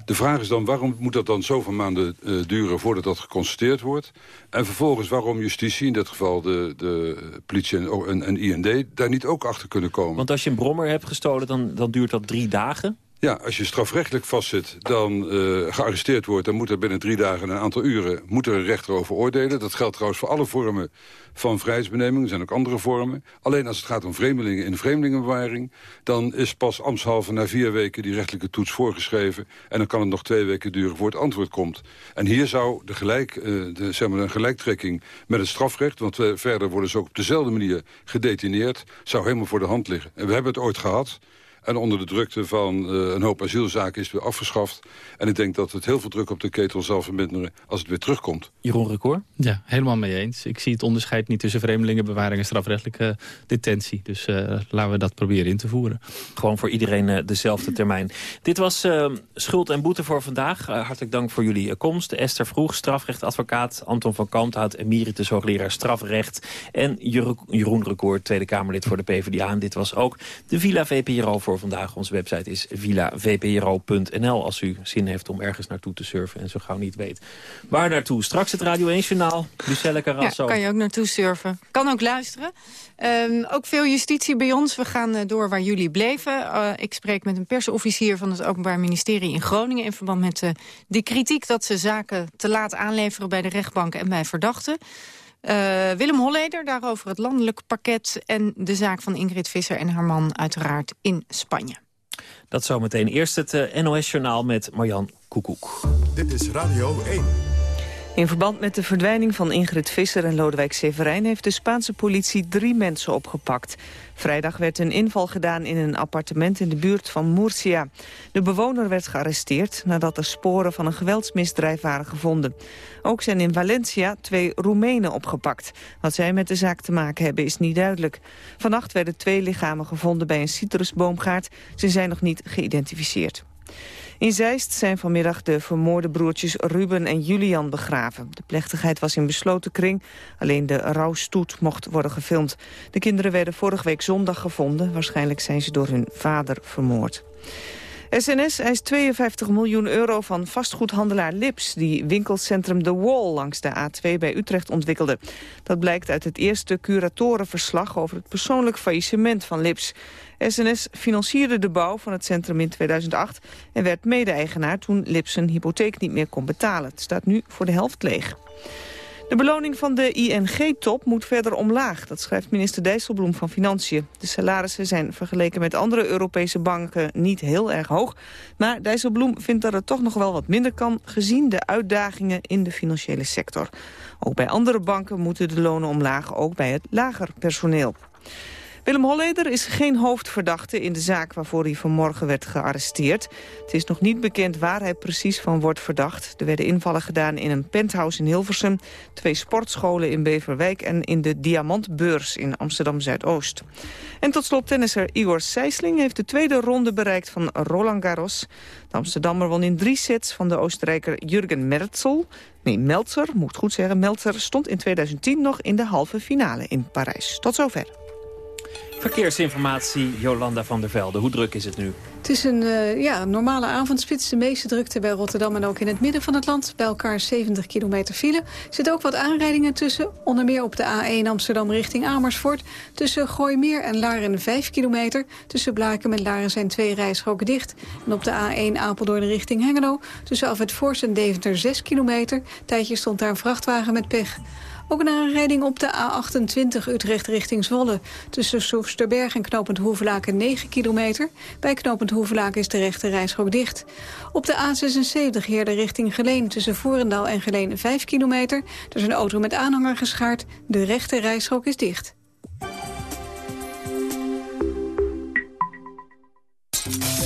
De vraag is dan, waarom moet dat dan zoveel maanden duren voordat dat geconstateerd wordt? En vervolgens waarom justitie, in dit geval de, de politie en, en, en IND, daar niet ook achter kunnen komen? Want als je een brommer hebt gestolen, dan, dan duurt dat drie dagen? Ja, als je strafrechtelijk vastzit, dan uh, gearresteerd wordt... dan moet er binnen drie dagen een aantal uren moet er een rechter over oordelen. Dat geldt trouwens voor alle vormen van vrijheidsbeneming. Er zijn ook andere vormen. Alleen als het gaat om vreemdelingen in de vreemdelingenbewaring... dan is pas ambtshalve na vier weken die rechtelijke toets voorgeschreven... en dan kan het nog twee weken duren voor het antwoord komt. En hier zou de, gelijk, uh, de, zeg maar een gelijktrekking met het strafrecht... want uh, verder worden ze ook op dezelfde manier gedetineerd... zou helemaal voor de hand liggen. En we hebben het ooit gehad... En onder de drukte van uh, een hoop asielzaken is het weer afgeschaft. En ik denk dat het heel veel druk op de ketel zal verminderen als het weer terugkomt. Jeroen Record? Ja, helemaal mee eens. Ik zie het onderscheid niet tussen vreemdelingenbewaring en strafrechtelijke detentie. Dus uh, laten we dat proberen in te voeren. Gewoon voor iedereen uh, dezelfde termijn. Dit was Schuld en Boete voor vandaag. hartelijk dank voor jullie komst. Esther Vroeg, strafrechtadvocaat. Anton van Kalmthout, emeritus hoogleraar strafrecht. En Jeroen Record, Tweede Kamerlid voor de PvdA. En dit was ook de Villa VPRO voor vandaag. Onze website is villavpro.nl als u zin heeft om ergens naartoe te surfen en zo gauw niet weet. Waar naartoe? Straks het Radio 1 Journaal. Lucelle Carrasso. Ja, kan je ook naartoe surfen. Kan ook luisteren. Um, ook veel justitie bij ons. We gaan uh, door waar jullie bleven. Uh, ik spreek met een persofficier van het Openbaar Ministerie in Groningen... in verband met uh, de kritiek dat ze zaken te laat aanleveren bij de rechtbank en bij verdachten. Uh, Willem Holleder, daarover het landelijk pakket... en de zaak van Ingrid Visser en haar man uiteraard in Spanje. Dat zometeen eerst het uh, NOS-journaal met Marjan Koekoek. Dit is Radio 1. In verband met de verdwijning van Ingrid Visser en Lodewijk Severijn... heeft de Spaanse politie drie mensen opgepakt. Vrijdag werd een inval gedaan in een appartement in de buurt van Murcia. De bewoner werd gearresteerd nadat er sporen van een geweldsmisdrijf waren gevonden. Ook zijn in Valencia twee Roemenen opgepakt. Wat zij met de zaak te maken hebben is niet duidelijk. Vannacht werden twee lichamen gevonden bij een citrusboomgaard. Ze zijn nog niet geïdentificeerd. In Zeist zijn vanmiddag de vermoorde broertjes Ruben en Julian begraven. De plechtigheid was in besloten kring. Alleen de rouwstoet mocht worden gefilmd. De kinderen werden vorige week zondag gevonden. Waarschijnlijk zijn ze door hun vader vermoord. SNS eist 52 miljoen euro van vastgoedhandelaar Lips... die winkelcentrum The Wall langs de A2 bij Utrecht ontwikkelde. Dat blijkt uit het eerste curatorenverslag over het persoonlijk faillissement van Lips. SNS financierde de bouw van het centrum in 2008... en werd mede-eigenaar toen Lips hypotheek niet meer kon betalen. Het staat nu voor de helft leeg. De beloning van de ING-top moet verder omlaag. Dat schrijft minister Dijsselbloem van Financiën. De salarissen zijn vergeleken met andere Europese banken niet heel erg hoog. Maar Dijsselbloem vindt dat het toch nog wel wat minder kan... gezien de uitdagingen in de financiële sector. Ook bij andere banken moeten de lonen omlaag, ook bij het lager personeel. Willem Holleder is geen hoofdverdachte in de zaak waarvoor hij vanmorgen werd gearresteerd. Het is nog niet bekend waar hij precies van wordt verdacht. Er werden invallen gedaan in een penthouse in Hilversum, twee sportscholen in Beverwijk en in de Diamantbeurs in Amsterdam-Zuidoost. En tot slot tennisser Igor Sijsling heeft de tweede ronde bereikt van Roland Garros. De Amsterdammer won in drie sets van de Oostenrijker Jurgen Merzel. Nee, Meltzer, moet goed zeggen. Meltzer stond in 2010 nog in de halve finale in Parijs. Tot zover. Verkeersinformatie, Jolanda van der Velde. Hoe druk is het nu? Het is een uh, ja, normale avondspits. De meeste drukte bij Rotterdam en ook in het midden van het land. Bij elkaar 70 kilometer file. Zitten ook wat aanrijdingen tussen. Onder meer op de A1 Amsterdam richting Amersfoort. Tussen Gooimeer en Laren 5 kilometer. Tussen Blaken en Laren zijn twee rijstroken dicht. En op de A1 Apeldoorn richting Hengelo. Tussen Af het Forst en Deventer 6 kilometer. Tijdje stond daar een vrachtwagen met pech. Ook een aanrijding op de A28 Utrecht richting Zwolle. Tussen Soefsterberg en Knopend Hoevelaken 9 kilometer. Bij Knopend Hoevelaken is de rechte reishok dicht. Op de A76 Heerde richting Geleen tussen Voerendaal en Geleen 5 kilometer. Er is een auto met aanhanger geschaard. De rechte reishok is dicht.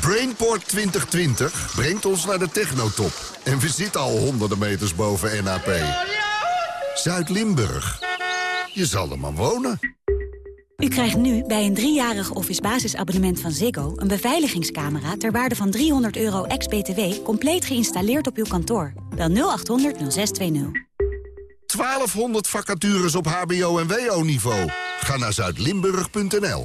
Brainport 2020 brengt ons naar de technotop. En we zitten al honderden meters boven NAP. Zuid-Limburg. Je zal er maar wonen. U krijgt nu bij een driejarig office basisabonnement van Ziggo... een beveiligingscamera ter waarde van 300 euro ex-BTW... compleet geïnstalleerd op uw kantoor. Bel 0800 0620. 1200 vacatures op hbo- en wo-niveau. Ga naar zuidlimburg.nl.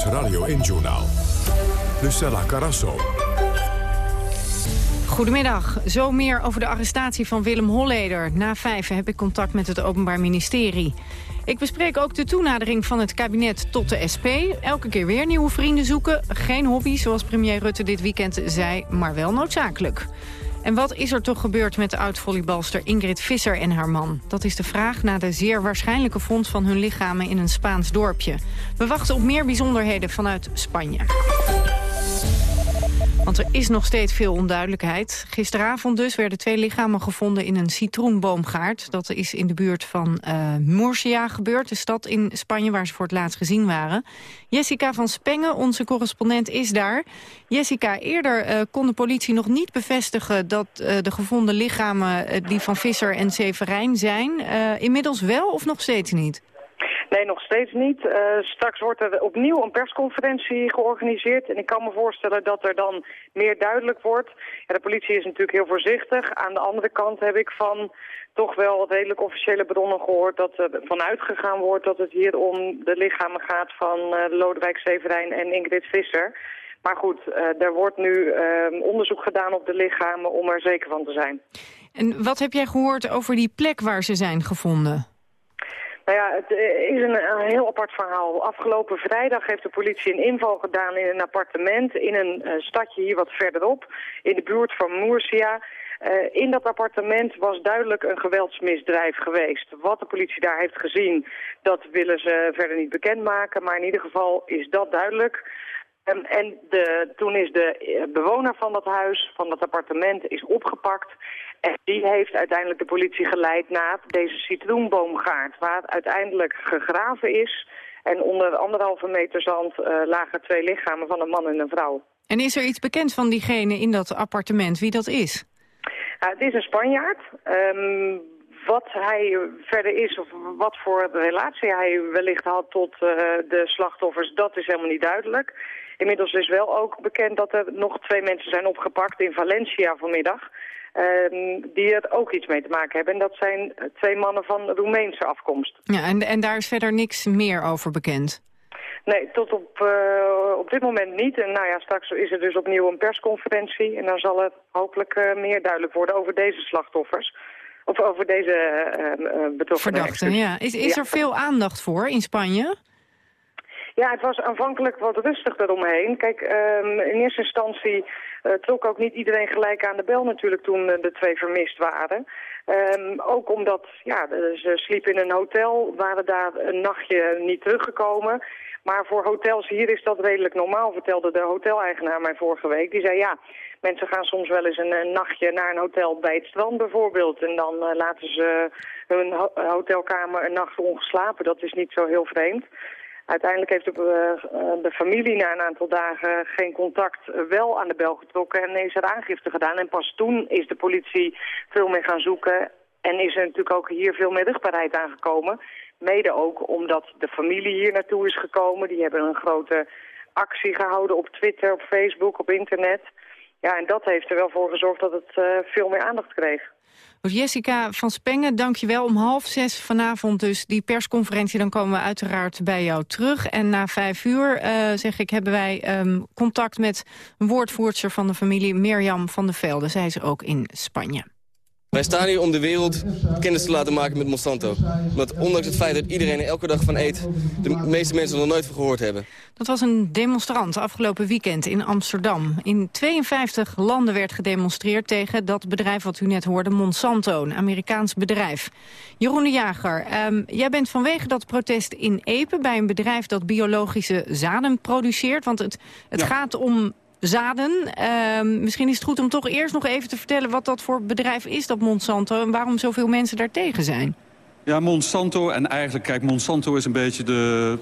Radio 1-journaal. Lucella Carasso. Goedemiddag. Zo meer over de arrestatie van Willem Holleder. Na vijf heb ik contact met het Openbaar Ministerie. Ik bespreek ook de toenadering van het kabinet tot de SP. Elke keer weer nieuwe vrienden zoeken. Geen hobby, zoals premier Rutte dit weekend zei, maar wel noodzakelijk. En wat is er toch gebeurd met de oud-volleybalster Ingrid Visser en haar man? Dat is de vraag na de zeer waarschijnlijke vondst van hun lichamen in een Spaans dorpje. We wachten op meer bijzonderheden vanuit Spanje. Want er is nog steeds veel onduidelijkheid. Gisteravond dus werden twee lichamen gevonden in een citroenboomgaard. Dat is in de buurt van uh, Murcia gebeurd, de stad in Spanje waar ze voor het laatst gezien waren. Jessica van Spengen, onze correspondent, is daar. Jessica, eerder uh, kon de politie nog niet bevestigen dat uh, de gevonden lichamen die van Visser en Severijn zijn. inmiddels wel of nog steeds niet? Nee, nog steeds niet. Uh, straks wordt er opnieuw een persconferentie georganiseerd. En ik kan me voorstellen dat er dan meer duidelijk wordt. Ja, de politie is natuurlijk heel voorzichtig. Aan de andere kant heb ik van toch wel redelijk officiële bronnen gehoord... dat er vanuit gegaan wordt dat het hier om de lichamen gaat van uh, Lodewijk Severijn en Ingrid Visser. Maar goed, uh, er wordt nu uh, onderzoek gedaan op de lichamen om er zeker van te zijn. En wat heb jij gehoord over die plek waar ze zijn gevonden? Nou ja, het is een, een, heel apart verhaal. Afgelopen vrijdag heeft de politie een inval gedaan in een appartement in een uh, stadje hier wat verderop, in de buurt van Murcia. Uh, in dat appartement was duidelijk een geweldsmisdrijf geweest. Wat de politie daar heeft gezien, dat willen ze verder niet bekendmaken. Maar in ieder geval is dat duidelijk. Um, en de, toen is de bewoner van dat huis, van dat appartement, is opgepakt. En die heeft uiteindelijk de politie geleid naar deze citroenboomgaard... waar uiteindelijk gegraven is. En onder anderhalve meter zand uh, lagen twee lichamen van een man en een vrouw. En is er iets bekend van diegene in dat appartement, wie dat is? Uh, het is een Spanjaard. Um, wat hij verder is of wat voor relatie hij wellicht had tot uh, de slachtoffers, dat is helemaal niet duidelijk. Inmiddels is wel ook bekend dat er nog twee mensen zijn opgepakt in Valencia vanmiddag... Uh, die er ook iets mee te maken hebben. En dat zijn twee mannen van Roemeense afkomst. Ja, en, en daar is verder niks meer over bekend? Nee, tot op, uh, op dit moment niet. En nou ja, straks is er dus opnieuw een persconferentie. En dan zal het hopelijk uh, meer duidelijk worden over deze slachtoffers. Of over deze uh, betrokkenen. Verdachten, ja. Is, is er veel aandacht voor in Spanje? Ja, het was aanvankelijk wat rustig eromheen. Kijk, um, in eerste instantie trok ook niet iedereen gelijk aan de bel natuurlijk toen uh, de twee vermist waren. Um, ook omdat, ja, ze sliepen in een hotel, waren daar een nachtje niet teruggekomen. Maar voor hotels hier is dat redelijk normaal, vertelde de hoteleigenaar mij vorige week. Die zei, ja, mensen gaan soms wel eens een, nachtje naar een hotel bij het strand bijvoorbeeld. En dan uh, laten ze hun ho hotelkamer een nacht ongeslapen. Dat is niet zo heel vreemd. Uiteindelijk heeft de, uh, de, familie na een aantal dagen geen contact wel aan de bel getrokken en is er aangifte gedaan. En pas toen is de politie veel meer gaan zoeken en is er natuurlijk ook hier veel meer rugbaarheid aangekomen. Mede ook omdat de familie hier naartoe is gekomen. Die hebben een grote actie gehouden op Twitter, op Facebook, op internet. Ja, en dat heeft er wel voor gezorgd dat het veel meer aandacht kreeg. Jessica van Spengen, dank je wel. Om half zes vanavond dus die persconferentie. Dan komen we uiteraard bij jou terug. En na vijf uur, uh, zeg ik, hebben wij um, contact met een woordvoerster van de familie Mirjam van der Velde. Zij is ook in Spanje. Wij staan hier om de wereld kennis te laten maken met Monsanto. Want ondanks het feit dat iedereen er elke dag van eet... de meeste mensen er nog nooit van gehoord hebben. Dat was een demonstrant afgelopen weekend in Amsterdam. In 52 landen werd gedemonstreerd tegen dat bedrijf wat u net hoorde... Monsanto, een Amerikaans bedrijf. Jeroen de Jager, um, jij bent vanwege dat protest in Epe... bij een bedrijf dat biologische zaden produceert. Want het, het ja. gaat om zaden. Uh, misschien is het goed om toch eerst nog even te vertellen wat dat voor bedrijf is, dat Monsanto... en waarom zoveel mensen daartegen zijn. Ja, Monsanto. En eigenlijk, kijk, Monsanto is een beetje de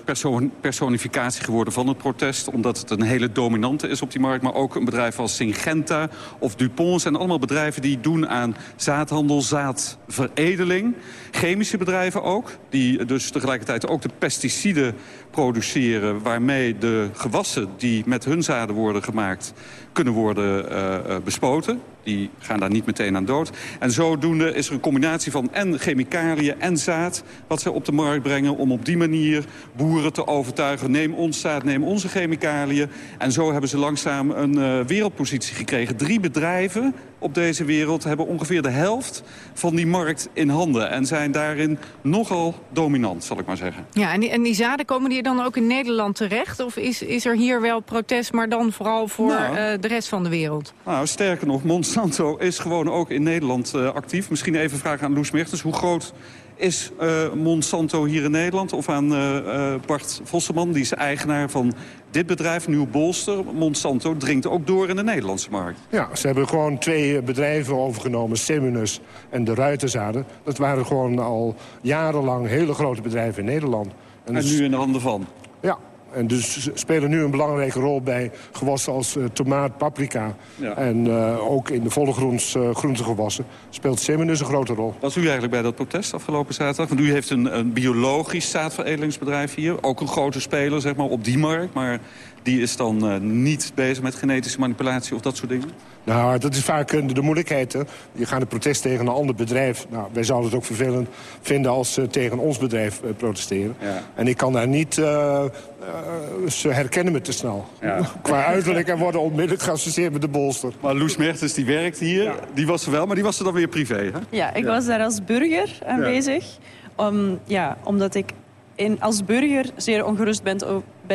personificatie geworden van het protest. Omdat het een hele dominante is op die markt. Maar ook een bedrijf als Syngenta of DuPont zijn allemaal bedrijven die doen aan zaadhandel, zaadveredeling. Chemische bedrijven ook, die dus tegelijkertijd ook de pesticiden produceren... waarmee de gewassen die met hun zaden worden gemaakt kunnen worden uh, bespoten. Die gaan daar niet meteen aan dood. En zodoende is er een combinatie van en chemicaliën en zaad... wat ze op de markt brengen om op die manier boeren te overtuigen... neem ons zaad, neem onze chemicaliën. En zo hebben ze langzaam een uh, wereldpositie gekregen. Drie bedrijven op deze wereld hebben ongeveer de helft van die markt in handen. En zijn daarin nogal dominant, zal ik maar zeggen. Ja, en die, en die zaden komen die dan ook in Nederland terecht? Of is, is er hier wel protest, maar dan vooral voor nou, uh, de rest van de wereld? Nou, sterker nog, Monsanto is gewoon ook in Nederland uh, actief. Misschien even vragen aan Loes Mechters. Hoe groot is uh, Monsanto hier in Nederland? Of aan uh, uh, Bart Vosseman, die is eigenaar van dit bedrijf, Nieuw Bolster. Monsanto dringt ook door in de Nederlandse markt. Ja, ze hebben gewoon twee bedrijven overgenomen, Seminus en de Ruitenzaden. Dat waren gewoon al jarenlang hele grote bedrijven in Nederland. En, en nu in de handen van? Ja, en dus spelen nu een belangrijke rol bij gewassen als uh, tomaat, paprika. Ja. En uh, ook in de volle groens, uh, groentegewassen speelt Seminus een grote rol. Was u eigenlijk bij dat protest afgelopen zaterdag? Want u heeft een, een biologisch zaadveredelingsbedrijf hier. Ook een grote speler zeg maar, op die markt. Maar die is dan niet bezig met genetische manipulatie of dat soort dingen? Nou, dat is vaak de moeilijkheid. Hè? Je gaat een protest tegen een ander bedrijf. Nou, wij zouden het ook vervelend vinden als ze tegen ons bedrijf uh, protesteren. Ja. En ik kan daar niet... Uh, uh, ze herkennen me te snel. Ja. Qua uiterlijk en worden onmiddellijk geassocieerd met de bolster. Maar Loes Mertens, die werkt hier. Ja. Die was er wel, maar die was er dan weer privé, hè? Ja, ik was daar als burger aanwezig. Om, ja, omdat ik in, als burger zeer ongerust ben,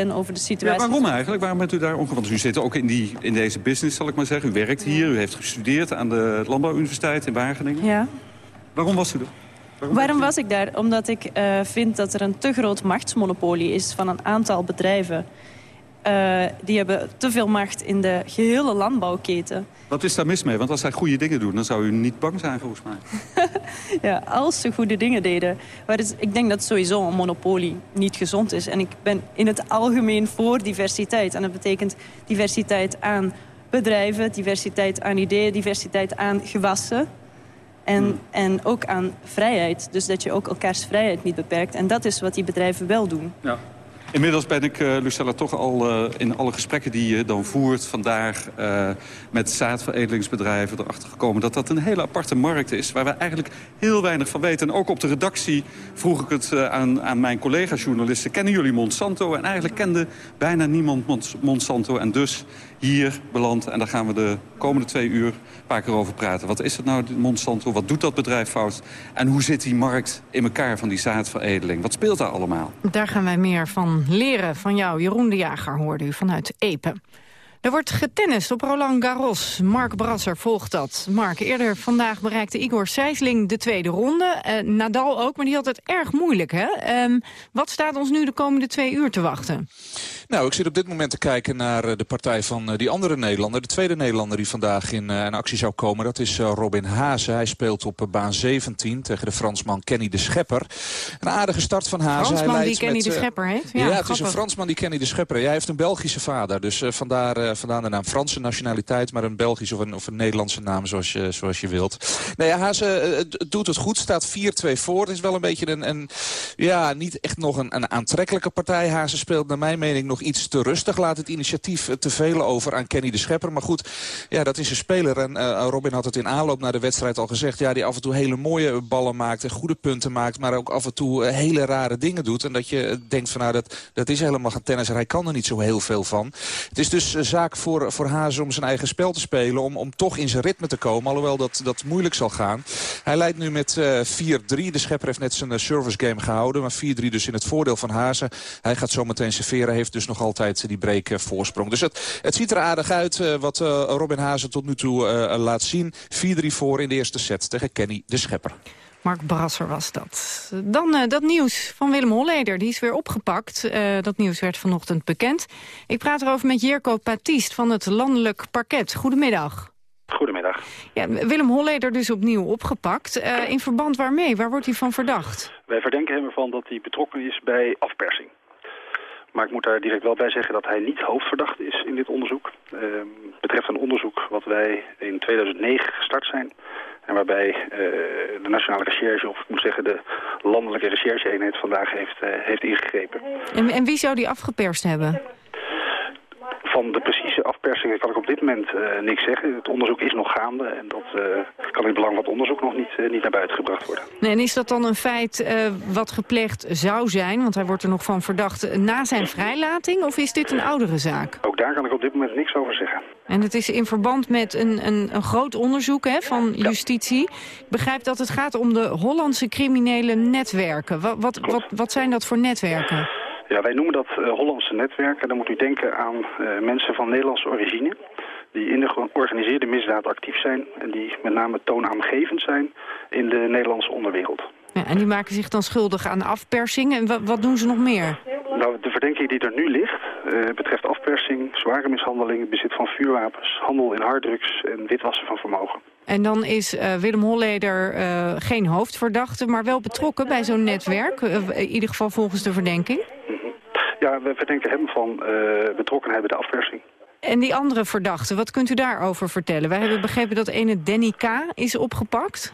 ben over de situatie. Ja, waarom eigenlijk? Waarom bent u daar? Want u zit ook in, die, in deze business, zal ik maar zeggen. U werkt hier, u heeft gestudeerd aan de Landbouwuniversiteit in Wageningen. Ja. Waarom was u er? Waarom, Waarom was ik daar? Omdat ik uh, vind dat er een te groot machtsmonopolie is van een aantal bedrijven. Uh, die hebben te veel macht in de gehele landbouwketen. Wat is daar mis mee? Want als zij goede dingen doen, dan zou u niet bang zijn volgens mij. ja, als ze goede dingen deden. Maar het, ik denk dat sowieso een monopolie niet gezond is. En ik ben in het algemeen voor diversiteit. En dat betekent diversiteit aan bedrijven, diversiteit aan ideeën, diversiteit aan gewassen. En, hmm. en ook aan vrijheid. Dus dat je ook elkaars vrijheid niet beperkt. En dat is wat die bedrijven wel doen. Ja. Inmiddels ben ik, uh, Lucella, toch al uh, in alle gesprekken die je dan voert vandaag... Uh, met zaadveredelingsbedrijven erachter gekomen... dat dat een hele aparte markt is waar we eigenlijk heel weinig van weten. En ook op de redactie vroeg ik het aan, aan mijn collega-journalisten... kennen jullie Monsanto? En eigenlijk kende bijna niemand Monsanto. En dus hier beland. En daar gaan we de komende twee uur een paar keer over praten. Wat is het nou, Monsanto? Wat doet dat bedrijf fout? En hoe zit die markt in elkaar van die zaadveredeling? Wat speelt daar allemaal? Daar gaan wij meer van leren van jou. Jeroen de Jager hoorde u vanuit Epe. Er wordt getennist op Roland Garros. Mark Brasser volgt dat. Mark, eerder vandaag bereikte Igor Sijsling de tweede ronde. Uh, Nadal ook, maar die had het erg moeilijk. Hè? Um, wat staat ons nu de komende twee uur te wachten? Nou, ik zit op dit moment te kijken naar de partij van die andere Nederlander. De tweede Nederlander die vandaag in, in actie zou komen. Dat is Robin Haase. Hij speelt op baan 17 tegen de Fransman Kenny de Schepper. Een aardige start van Haase. Fransman hij die Kenny met, de Schepper heet? Ja, ja het is een Fransman die Kenny de Schepper. Hij heeft een Belgische vader. Dus vandaar vandaan de naam Franse nationaliteit, maar een Belgische of een, of een Nederlandse naam zoals je, zoals je wilt. Nee, ja, uh, doet het goed, staat 4-2 voor. Het is wel een beetje een, een ja, niet echt nog een, een aantrekkelijke partij. Haase speelt naar mijn mening nog iets te rustig. Laat het initiatief te veel over aan Kenny de Schepper. Maar goed, ja, dat is een speler. En uh, Robin had het in aanloop naar de wedstrijd al gezegd. Ja, die af en toe hele mooie ballen maakt en goede punten maakt. Maar ook af en toe hele rare dingen doet. En dat je denkt van nou, dat, dat is helemaal geen tennis. Hij kan er niet zo heel veel van. Het is dus zaak voor voor Hazen om zijn eigen spel te spelen. Om, om toch in zijn ritme te komen. Alhoewel dat, dat moeilijk zal gaan. Hij leidt nu met uh, 4-3. De schepper heeft net zijn service game gehouden. Maar 4-3 dus in het voordeel van Hazen. Hij gaat zo meteen serveren. Heeft dus nog altijd die break voorsprong. Dus het, het ziet er aardig uit uh, wat Robin Hazen tot nu toe laat zien. 4-3 voor in de eerste set tegen Kenny de Schepper. Mark Brasser was dat. Dan uh, dat nieuws van Willem Holleder, die is weer opgepakt. Uh, dat nieuws werd vanochtend bekend. Ik praat erover met Jirko Patist van het Landelijk Parket. Goedemiddag. Goedemiddag. Ja, Willem Holleder dus opnieuw opgepakt. Uh, in verband waarmee? Waar wordt hij van verdacht? Wij verdenken hem ervan dat hij betrokken is bij afpersing. Maar ik moet daar direct wel bij zeggen dat hij niet hoofdverdacht is in dit onderzoek. Het uh, betreft een onderzoek wat wij in 2009 gestart zijn. En waarbij uh, de Nationale Recherche, of ik moet zeggen de Landelijke Rechercheeenheid vandaag heeft, uh, heeft ingegrepen. En, en wie zou die afgeperst hebben? Van de precieze afpersingen kan ik op dit moment uh, niks zeggen. Het onderzoek is nog gaande en dat uh, kan in het belang van het onderzoek nog niet, uh, niet naar buiten gebracht worden. Nee, en is dat dan een feit wat gepleegd zou zijn, want hij wordt er nog van verdacht, na zijn vrijlating? Of is dit een oudere zaak? Ook daar kan ik op dit moment niks over zeggen. En het is in verband met een, een, een groot onderzoek hè, van justitie. Ik begrijp dat het gaat om de Hollandse criminele netwerken. Wat, wat, wat, wat zijn dat voor netwerken? Ja, wij noemen dat uh, Hollandse netwerken. Dan moet u denken aan uh, mensen van Nederlandse origine... die in de georganiseerde misdaad actief zijn... en die met name toonaangevend zijn in de Nederlandse onderwereld. Ja, en die maken zich dan schuldig aan afpersing. En wat, wat doen ze nog meer? Nou, de verdenking die er nu ligt uh, betreft afpersing, zware mishandeling... bezit van vuurwapens, handel in harddrugs en witwassen van vermogen. En dan is uh, Willem Holleder uh, geen hoofdverdachte, maar wel betrokken bij zo'n netwerk. In ieder geval volgens de verdenking. Ja, we verdenken hem van uh, betrokkenheid bij de afpersing. En die andere verdachte, wat kunt u daarover vertellen? Wij hebben begrepen dat ene Danny K. is opgepakt.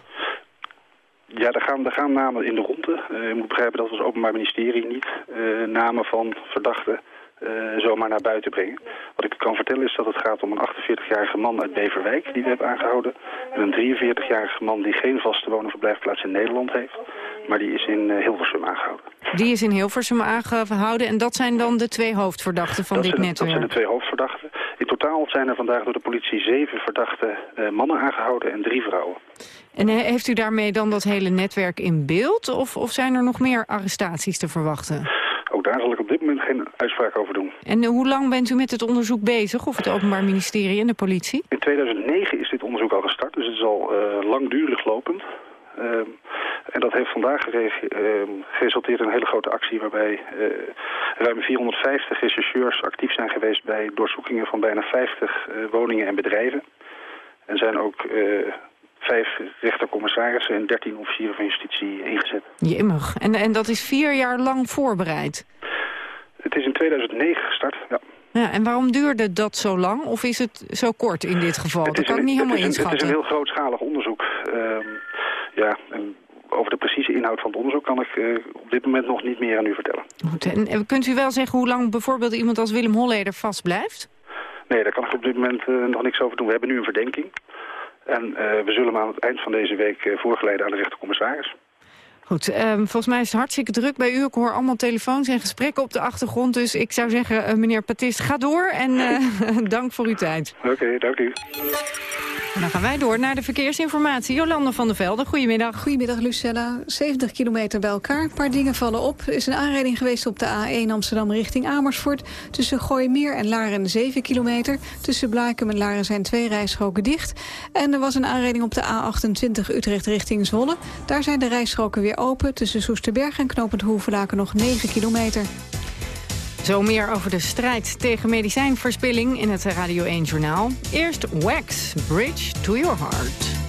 Ja, er gaan, er gaan namen in de ronde. Uh, je moet begrijpen dat we als Openbaar Ministerie niet uh, namen van verdachten uh, zomaar naar buiten brengen. Wat ik kan vertellen is dat het gaat om een 48-jarige man uit Beverwijk die we hebben aangehouden. En een 43-jarige man die geen vaste woon- en verblijfplaats in Nederland heeft. Maar die is in uh, Hilversum aangehouden. Die is in Hilversum aangehouden en dat zijn dan de twee hoofdverdachten van dat dit zijn, netwerk? Dat zijn de twee hoofdverdachten. In totaal zijn er vandaag door de politie zeven verdachte uh, mannen aangehouden en drie vrouwen. En heeft u daarmee dan dat hele netwerk in beeld of, of zijn er nog meer arrestaties te verwachten? Ook daar zal ik op dit moment geen uitspraak over doen. En hoe lang bent u met het onderzoek bezig, of het Openbaar Ministerie en de politie? In 2009 is dit onderzoek al gestart, dus het is al uh, langdurig lopend. Uh, en dat heeft vandaag geresulteerd in een hele grote actie... waarbij uh, ruim 450 rechercheurs actief zijn geweest... bij doorzoekingen van bijna 50 woningen en bedrijven. En zijn ook vijf rechtercommissarissen en 13 officieren van justitie ingezet. Jemmig. En, en dat is vier jaar lang voorbereid? Het is in 2009 gestart, ja. Ja, en waarom duurde dat zo lang? Of is het zo kort in dit geval? Dat kan ik niet helemaal inschatten. Het is een heel grootschalig onderzoek. Ja, en over de precieze inhoud van het onderzoek kan ik uh, op dit moment nog niet meer aan u vertellen. Goed, en, en kunt u wel zeggen hoe lang bijvoorbeeld iemand als Willem Holleder vastblijft? Nee, daar kan ik op dit moment uh, nog niks over doen. We hebben nu een verdenking. En uh, we zullen hem aan het eind van deze week voorgeleiden aan de rechtercommissaris. Goed, um, volgens mij is het hartstikke druk bij u. Ik hoor allemaal telefoons en gesprekken op de achtergrond. Dus ik zou zeggen, uh, meneer Patist, ga door en dank voor uw tijd. Oké, okay, dank u. En dan gaan wij door naar de verkeersinformatie. Jolanda van der Velde, goedemiddag. Goedemiddag, Lucella. 70 kilometer bij elkaar. Een paar dingen vallen op. Er is een aanrijding geweest op de A1 Amsterdam richting Amersfoort. Tussen Gooimeer en Laren 7 kilometer. Tussen Blaakem en Laren zijn twee rijstroken dicht. En er was een aanrijding op de A28 Utrecht richting Zwolle. Daar zijn de rijstroken weer open. Tussen Soesterberg en Knopend Hoevelaken nog 9 kilometer. Zo meer over de strijd tegen medicijnverspilling in het Radio 1-journaal. Eerst Wax, Bridge to Your Heart.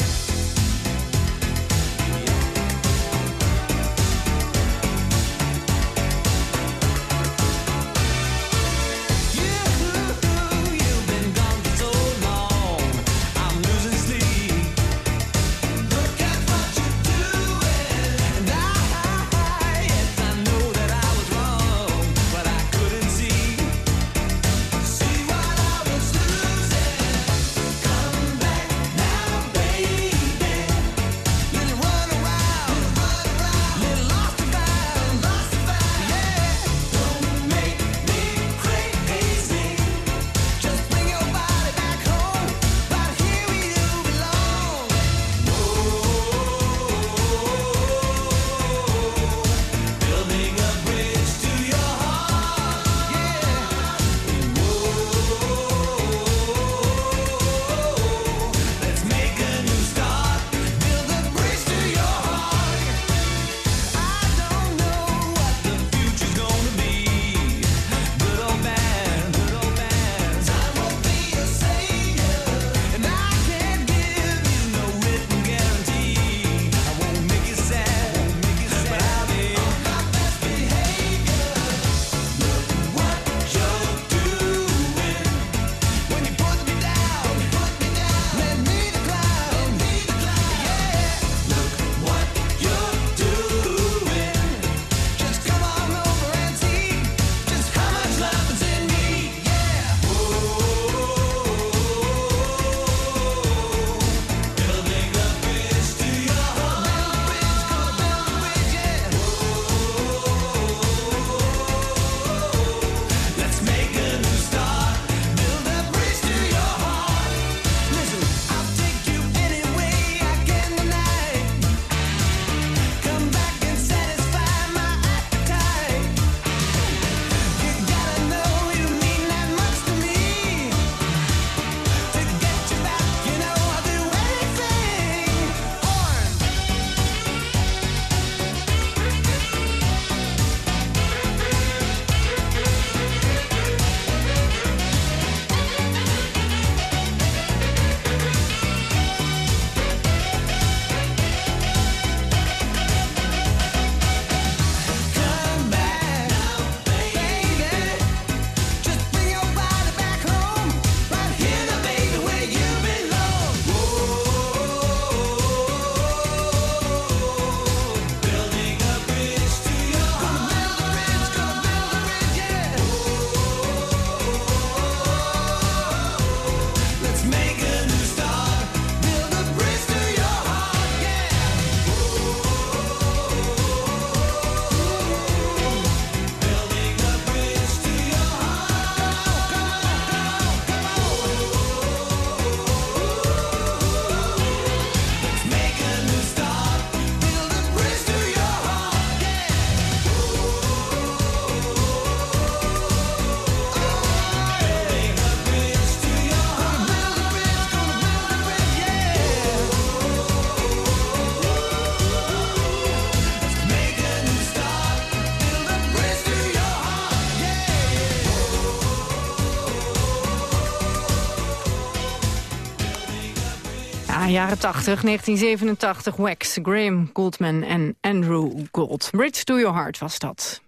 Jaren 80, 1987, Wax, Graham Goldman en Andrew Gold. Bridge to your heart was dat.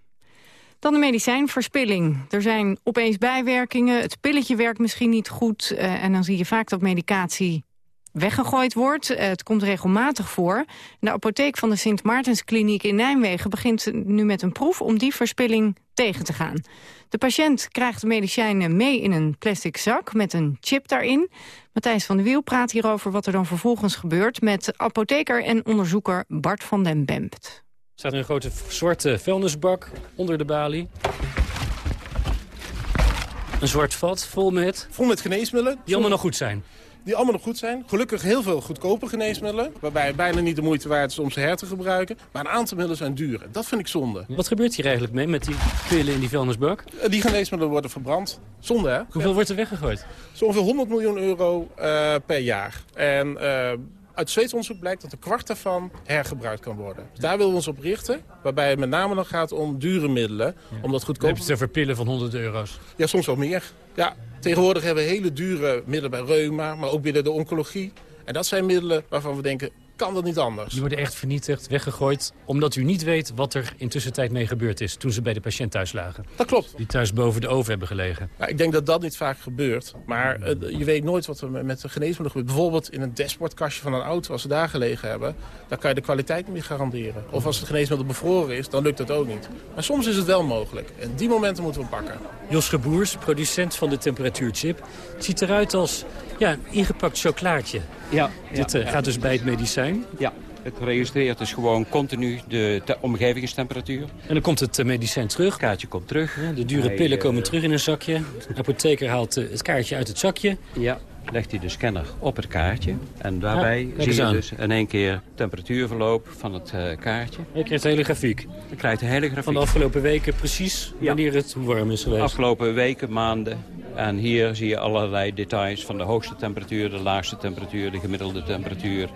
Dan de medicijnverspilling. Er zijn opeens bijwerkingen, het pilletje werkt misschien niet goed... Uh, en dan zie je vaak dat medicatie weggegooid wordt. Uh, het komt regelmatig voor. De apotheek van de Sint Maartenskliniek in Nijmegen... begint nu met een proef om die verspilling tegen te gaan. De patiënt krijgt de medicijnen mee in een plastic zak met een chip daarin. Matthijs van der Wiel praat hierover wat er dan vervolgens gebeurt... met apotheker en onderzoeker Bart van den Bempt. Er staat een grote zwarte vuilnisbak onder de balie. Een zwart vat vol met... Vol met geneesmiddelen. Die allemaal nog goed zijn die allemaal nog goed zijn. Gelukkig heel veel goedkope geneesmiddelen, waarbij het bijna niet de moeite waard is om ze her te gebruiken. Maar een aantal middelen zijn duur. Dat vind ik zonde. Wat gebeurt hier eigenlijk mee met die pillen in die vuilnisbak? Eh, die geneesmiddelen worden verbrand. Zonde, hè? Hoeveel wordt er weggegooid? Zo ongeveer 100 miljoen euro uh, per jaar. En... Uh, uit Zweeds onderzoek blijkt dat een kwart daarvan hergebruikt kan worden. Dus daar willen we ons op richten. Waarbij het met name dan gaat om dure middelen. Ja. Omdat goedkoop... heb je het over pillen van 100 euro's? Ja, soms wel meer. Ja, tegenwoordig hebben we hele dure middelen bij reuma, maar ook binnen de oncologie. En dat zijn middelen waarvan we denken, kan dat niet anders. Die worden echt vernietigd, weggegooid, omdat u niet weet wat er in tussentijd mee gebeurd is toen ze bij de patiënt thuis lagen. Dat klopt. Die thuis boven de oven hebben gelegen. Nou, ik denk dat dat niet vaak gebeurt, maar uh, je weet nooit wat er met de geneesmiddelen gebeurt. Bijvoorbeeld in een dashboardkastje van een auto, als ze daar gelegen hebben, dan kan je de kwaliteit niet meer garanderen. Of als het geneesmiddel bevroren is, dan lukt dat ook niet. Maar soms is het wel mogelijk en die momenten moeten we pakken. Jos Geboers, producent van de temperatuurchip, het ziet eruit als ja, een ingepakt chocolaatje. Ja, Dit ja, uh, gaat dus bij het medicijn? Ja, het registreert dus gewoon continu de omgevingstemperatuur. En dan komt het uh, medicijn terug? Het kaartje komt terug. Ja, de dure hij, pillen komen terug in een zakje. De apotheker haalt het kaartje uit het zakje. Ja, legt hij de scanner op het kaartje. En daarbij ja, zie je dus in één keer temperatuurverloop van het uh, kaartje. Je krijgt de hele grafiek? Je krijgt de hele grafiek. Van de afgelopen weken precies ja. wanneer het warm is geweest? Afgelopen weken, maanden. En hier zie je allerlei details van de hoogste temperatuur, de laagste temperatuur, de gemiddelde temperatuur.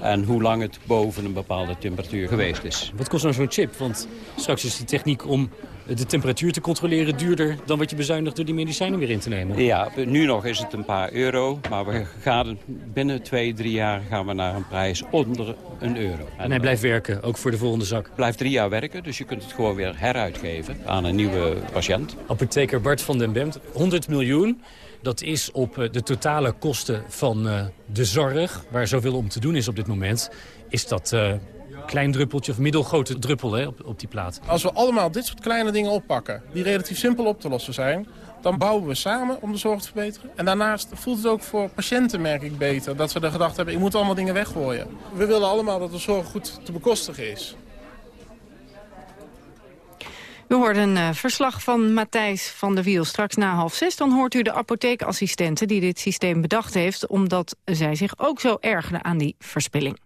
En hoe lang het boven een bepaalde temperatuur geweest is. Wat kost nou zo'n chip? Want straks is die techniek om de temperatuur te controleren duurder dan wat je bezuinigt door die medicijnen weer in te nemen. Ja, nu nog is het een paar euro. Maar we gaan binnen twee, drie jaar gaan we naar een prijs onder een euro. En, en hij blijft werken, ook voor de volgende zak? Blijft drie jaar werken, dus je kunt het gewoon weer heruitgeven aan een nieuwe patiënt. Apotheker Bart van den Bemt, 100 miljoen. Dat is op de totale kosten van uh, de zorg, waar zoveel om te doen is op dit moment. Is dat uh, klein druppeltje of middelgrote druppel hè, op, op die plaat. Als we allemaal dit soort kleine dingen oppakken, die relatief simpel op te lossen zijn... dan bouwen we samen om de zorg te verbeteren. En daarnaast voelt het ook voor patiënten, merk ik, beter... dat we de gedachte hebben, ik moet allemaal dingen weggooien. We willen allemaal dat de zorg goed te bekostigen is. U hoort een uh, verslag van Matthijs van der Wiel. Straks na half zes dan hoort u de apotheekassistente die dit systeem bedacht heeft... omdat zij zich ook zo ergerde aan die verspilling.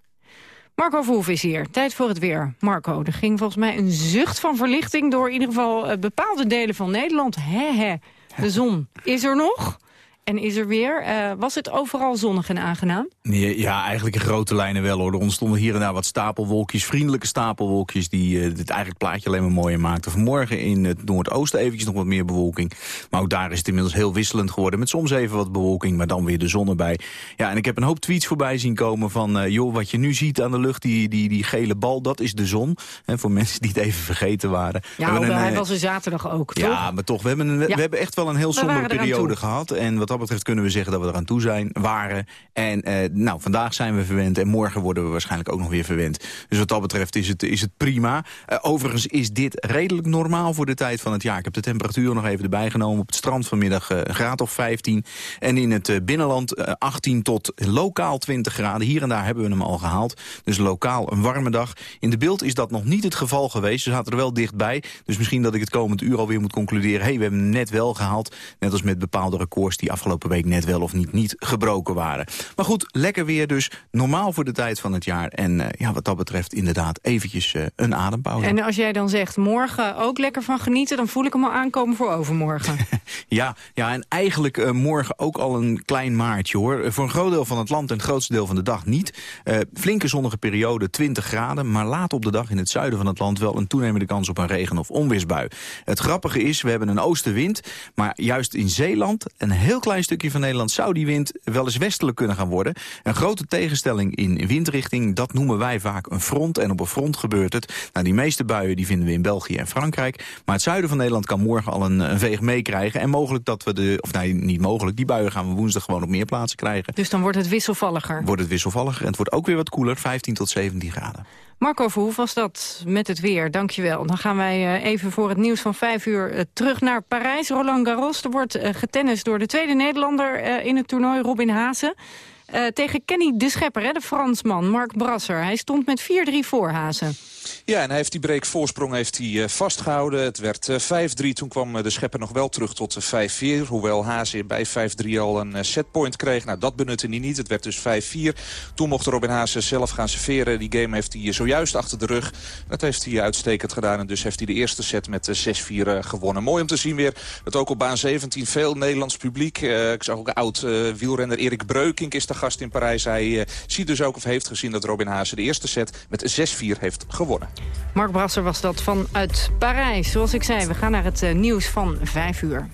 Marco Verhoef is hier. Tijd voor het weer. Marco, er ging volgens mij een zucht van verlichting... door in ieder geval uh, bepaalde delen van Nederland. Hè. De zon is er nog. En is er weer. Uh, was het overal zonnig en aangenaam? Nee, ja, eigenlijk in grote lijnen wel hoor. Er ontstonden hier en daar wat stapelwolkjes, vriendelijke stapelwolkjes... die uh, het eigenlijk plaatje alleen maar mooier maakten. Vanmorgen in het noordoosten eventjes nog wat meer bewolking. Maar ook daar is het inmiddels heel wisselend geworden... met soms even wat bewolking, maar dan weer de zon erbij. Ja, en ik heb een hoop tweets voorbij zien komen van... Uh, joh, wat je nu ziet aan de lucht, die, die, die gele bal, dat is de zon. Hè, voor mensen die het even vergeten waren. Ja, een, hij was er zaterdag ook, toch? Ja, maar toch, we hebben, een, ja. we hebben echt wel een heel sombere periode gehad. En wat dat betreft kunnen we zeggen dat we eraan toe zijn, waren. En uh, nou, vandaag zijn we verwend en morgen worden we waarschijnlijk ook nog weer verwend. Dus wat dat betreft is het, is het prima. Uh, overigens is dit redelijk normaal voor de tijd van het jaar. Ik heb de temperatuur nog even erbij genomen. Op het strand vanmiddag uh, een graad of 15. En in het binnenland 18 tot lokaal 20 graden. Hier en daar hebben we hem al gehaald. Dus lokaal een warme dag. In de beeld is dat nog niet het geval geweest. Ze zaten er wel dichtbij. Dus misschien dat ik het komend uur alweer moet concluderen. Hey, we hebben hem net wel gehaald. Net als met bepaalde records die afgelopen week net wel of niet, niet gebroken waren. Maar goed, lekker weer dus. Normaal voor de tijd van het jaar. En uh, ja, wat dat betreft inderdaad eventjes uh, een adempauze. En als jij dan zegt morgen ook lekker van genieten... dan voel ik hem al aankomen voor overmorgen. ja, ja, en eigenlijk uh, morgen ook al een klein maartje hoor. Voor een groot deel van het land en het grootste deel van de dag niet. flinke zonnige periode, 20 graden. Maar laat op de dag in het zuiden van het land wel een toenemende kans op een regen- of onweersbui. Het grappige is, we hebben een oostenwind. Maar juist in Zeeland een heel klein klein stukje van Nederland zou die wind wel eens westelijk kunnen gaan worden. Een grote tegenstelling in windrichting, dat noemen wij vaak een front. En op een front gebeurt het. Nou, die meeste buien die vinden we in België en Frankrijk. Maar het zuiden van Nederland kan morgen al een, een veeg meekrijgen. En mogelijk dat we de, of nee, niet mogelijk, die buien gaan we woensdag gewoon op meer plaatsen krijgen. Dus dan wordt het wisselvalliger? Wordt het wisselvalliger en het wordt ook weer wat koeler, 15 tot 17 graden. Marco Verhoef was dat met het weer, dankjewel. Dan gaan wij eh, even voor het nieuws van vijf uur eh, terug naar Parijs. Roland Garros, er wordt uh, getennist door de tweede Nederlander in het toernooi, Robin Haase. tegen Kenny de Schepper, hè, de Fransman, Mark Brasser. Hij stond met 4-3 voor Haase. Ja, en hij heeft die breekvoorsprong heeft hij, uh, vastgehouden. Het werd uh, 5-3. Toen kwam uh, de schepper nog wel terug tot 5-4. Hoewel Haase bij 5-3 al een setpoint kreeg. Nou, dat benutte hij niet. Het werd dus 5-4. Toen mocht Robin Haase zelf gaan serveren. Die game heeft hij zojuist achter de rug. Dat heeft hij uitstekend gedaan. En dus heeft hij de eerste set met 6-4 gewonnen. Mooi om te zien weer dat ook op baan 17 veel Nederlands publiek. ik zag ook oud wielrenner Erik Breukink is de gast in Parijs. Hij ziet dus ook of heeft gezien dat Robin Haase de eerste set met 6-4 heeft gewonnen. Mark Brasser was dat vanuit Parijs. Zoals ik zei, we gaan naar het uh, nieuws van 5 uur.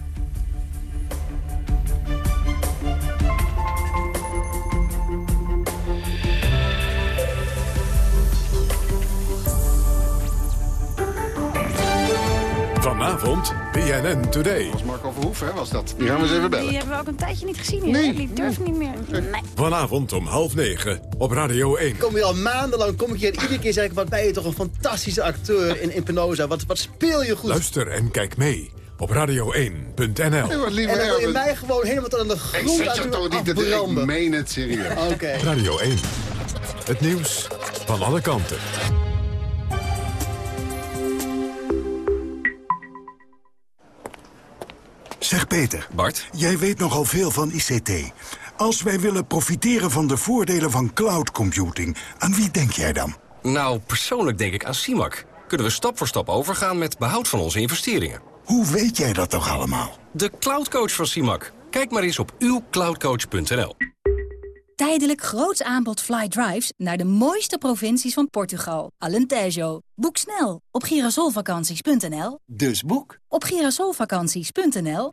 Vanavond, BNN Today. Dat was Marco Verhoef, hè, was dat. Die gaan we eens even bellen. Die hebben we ook een tijdje niet gezien hier. Nee. Die durven niet meer. Nee. Vanavond om half negen op Radio 1. Ik kom hier al maandenlang, kom ik hier en iedere keer zeg ik... wat ben je toch een fantastische acteur in, in Penosa. Wat, wat speel je goed. Luister en kijk mee op radio1.nl. Nee, wat lieve en dan wil je mij gewoon helemaal tot aan de grond je uit toch niet te denken. Ik meen het serieus. Oké. Radio 1. Het nieuws van alle kanten. Zeg Peter. Bart? Jij weet nogal veel van ICT. Als wij willen profiteren van de voordelen van cloud computing, aan wie denk jij dan? Nou, persoonlijk denk ik aan CIMAC. Kunnen we stap voor stap overgaan met behoud van onze investeringen. Hoe weet jij dat toch allemaal? De cloudcoach van CIMAC. Kijk maar eens op uwcloudcoach.nl. Tijdelijk groots aanbod fly drives naar de mooiste provincies van Portugal. Alentejo. Boek snel op girasolvakanties.nl. Dus boek. Op girasolvakanties.nl.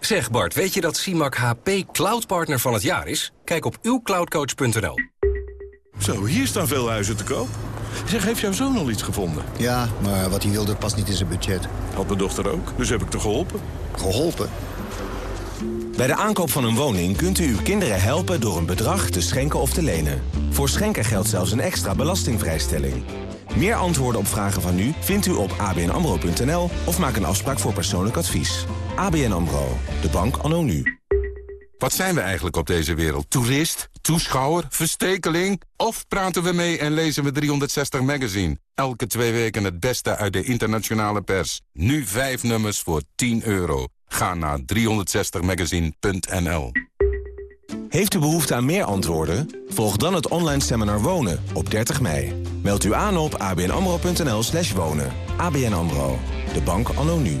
Zeg Bart, weet je dat CIMAC HP Cloud Partner van het jaar is? Kijk op uwcloudcoach.nl. Zo, hier staan veel huizen te koop. Zeg, heeft jouw zoon al iets gevonden? Ja, maar wat hij wilde past niet in zijn budget. Had mijn dochter ook, dus heb ik te geholpen. Geholpen? Bij de aankoop van een woning kunt u uw kinderen helpen door een bedrag te schenken of te lenen. Voor schenken geldt zelfs een extra belastingvrijstelling. Meer antwoorden op vragen van u vindt u op abnamro.nl of maak een afspraak voor persoonlijk advies. ABN AMRO, de bank anno nu. Wat zijn we eigenlijk op deze wereld? Toerist? Toeschouwer? Verstekeling? Of praten we mee en lezen we 360 Magazine? Elke twee weken het beste uit de internationale pers. Nu vijf nummers voor 10 euro. Ga naar 360magazine.nl Heeft u behoefte aan meer antwoorden? Volg dan het online seminar Wonen op 30 mei. Meld u aan op abnamro.nl slash wonen. ABN AMRO, de bank anno nu.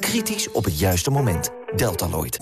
Kritisch op het juiste moment. Deltaloid.